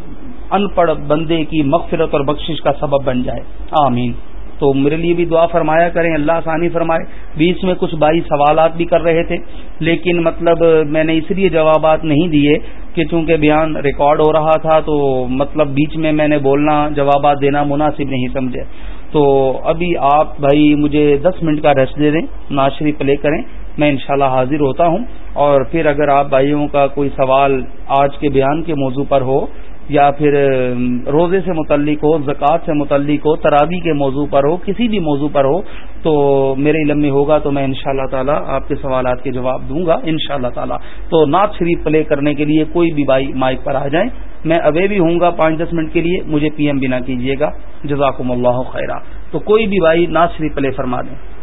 ان پڑھ بندے کی مغفرت اور بخشش کا سبب بن جائے۔ آمین۔ تو میرے لیے بھی دعا فرمایا کریں، اللہ آسانی فرمائے۔ بیچ میں کچھ بائی سوالات بھی کر رہے تھے، لیکن مطلب میں نے اس لیے جوابات نہیں دیے کہ چونکہ بیان ریکارڈ ہو رہا تھا، تو مطلب بیچ میں میں نے بولنا، جوابات دینا مناسب نہیں سمجھے۔ تو ابھی آپ بھائی مجھے دس منٹ کا ریسٹ دے دیں، ناشری پلے کریں، میں انشاءاللہ حاضر ہوتا ہوں۔ اور پھر اگر آپ بھائیوں کا کوئی سوال آج کے بیان کے موضوع پر ہو یا پھر روزے سے متعلق ہو، زکوٰۃ سے متعلق ہو تراوی کے موضوع پر ہو، کسی بھی موضوع پر ہو، تو میرے علم میں ہوگا تو میں ان شاء اللہ تعالیٰ آپ کے سوالات کے جواب دوں گا ان شاء اللہ تعالیٰ۔ تو نعت شریف پلے کرنے کے لیے کوئی بھی بائی مائک پر آ جائیں۔ میں اوے بھی ہوں گا پانچ دس منٹ کے لیے، مجھے پی ایم بھی نہ کیجیے گا۔ جزاکم اللہ خیرہ تو کوئی بھی بھائی نعت شریف پلے فرما دیں۔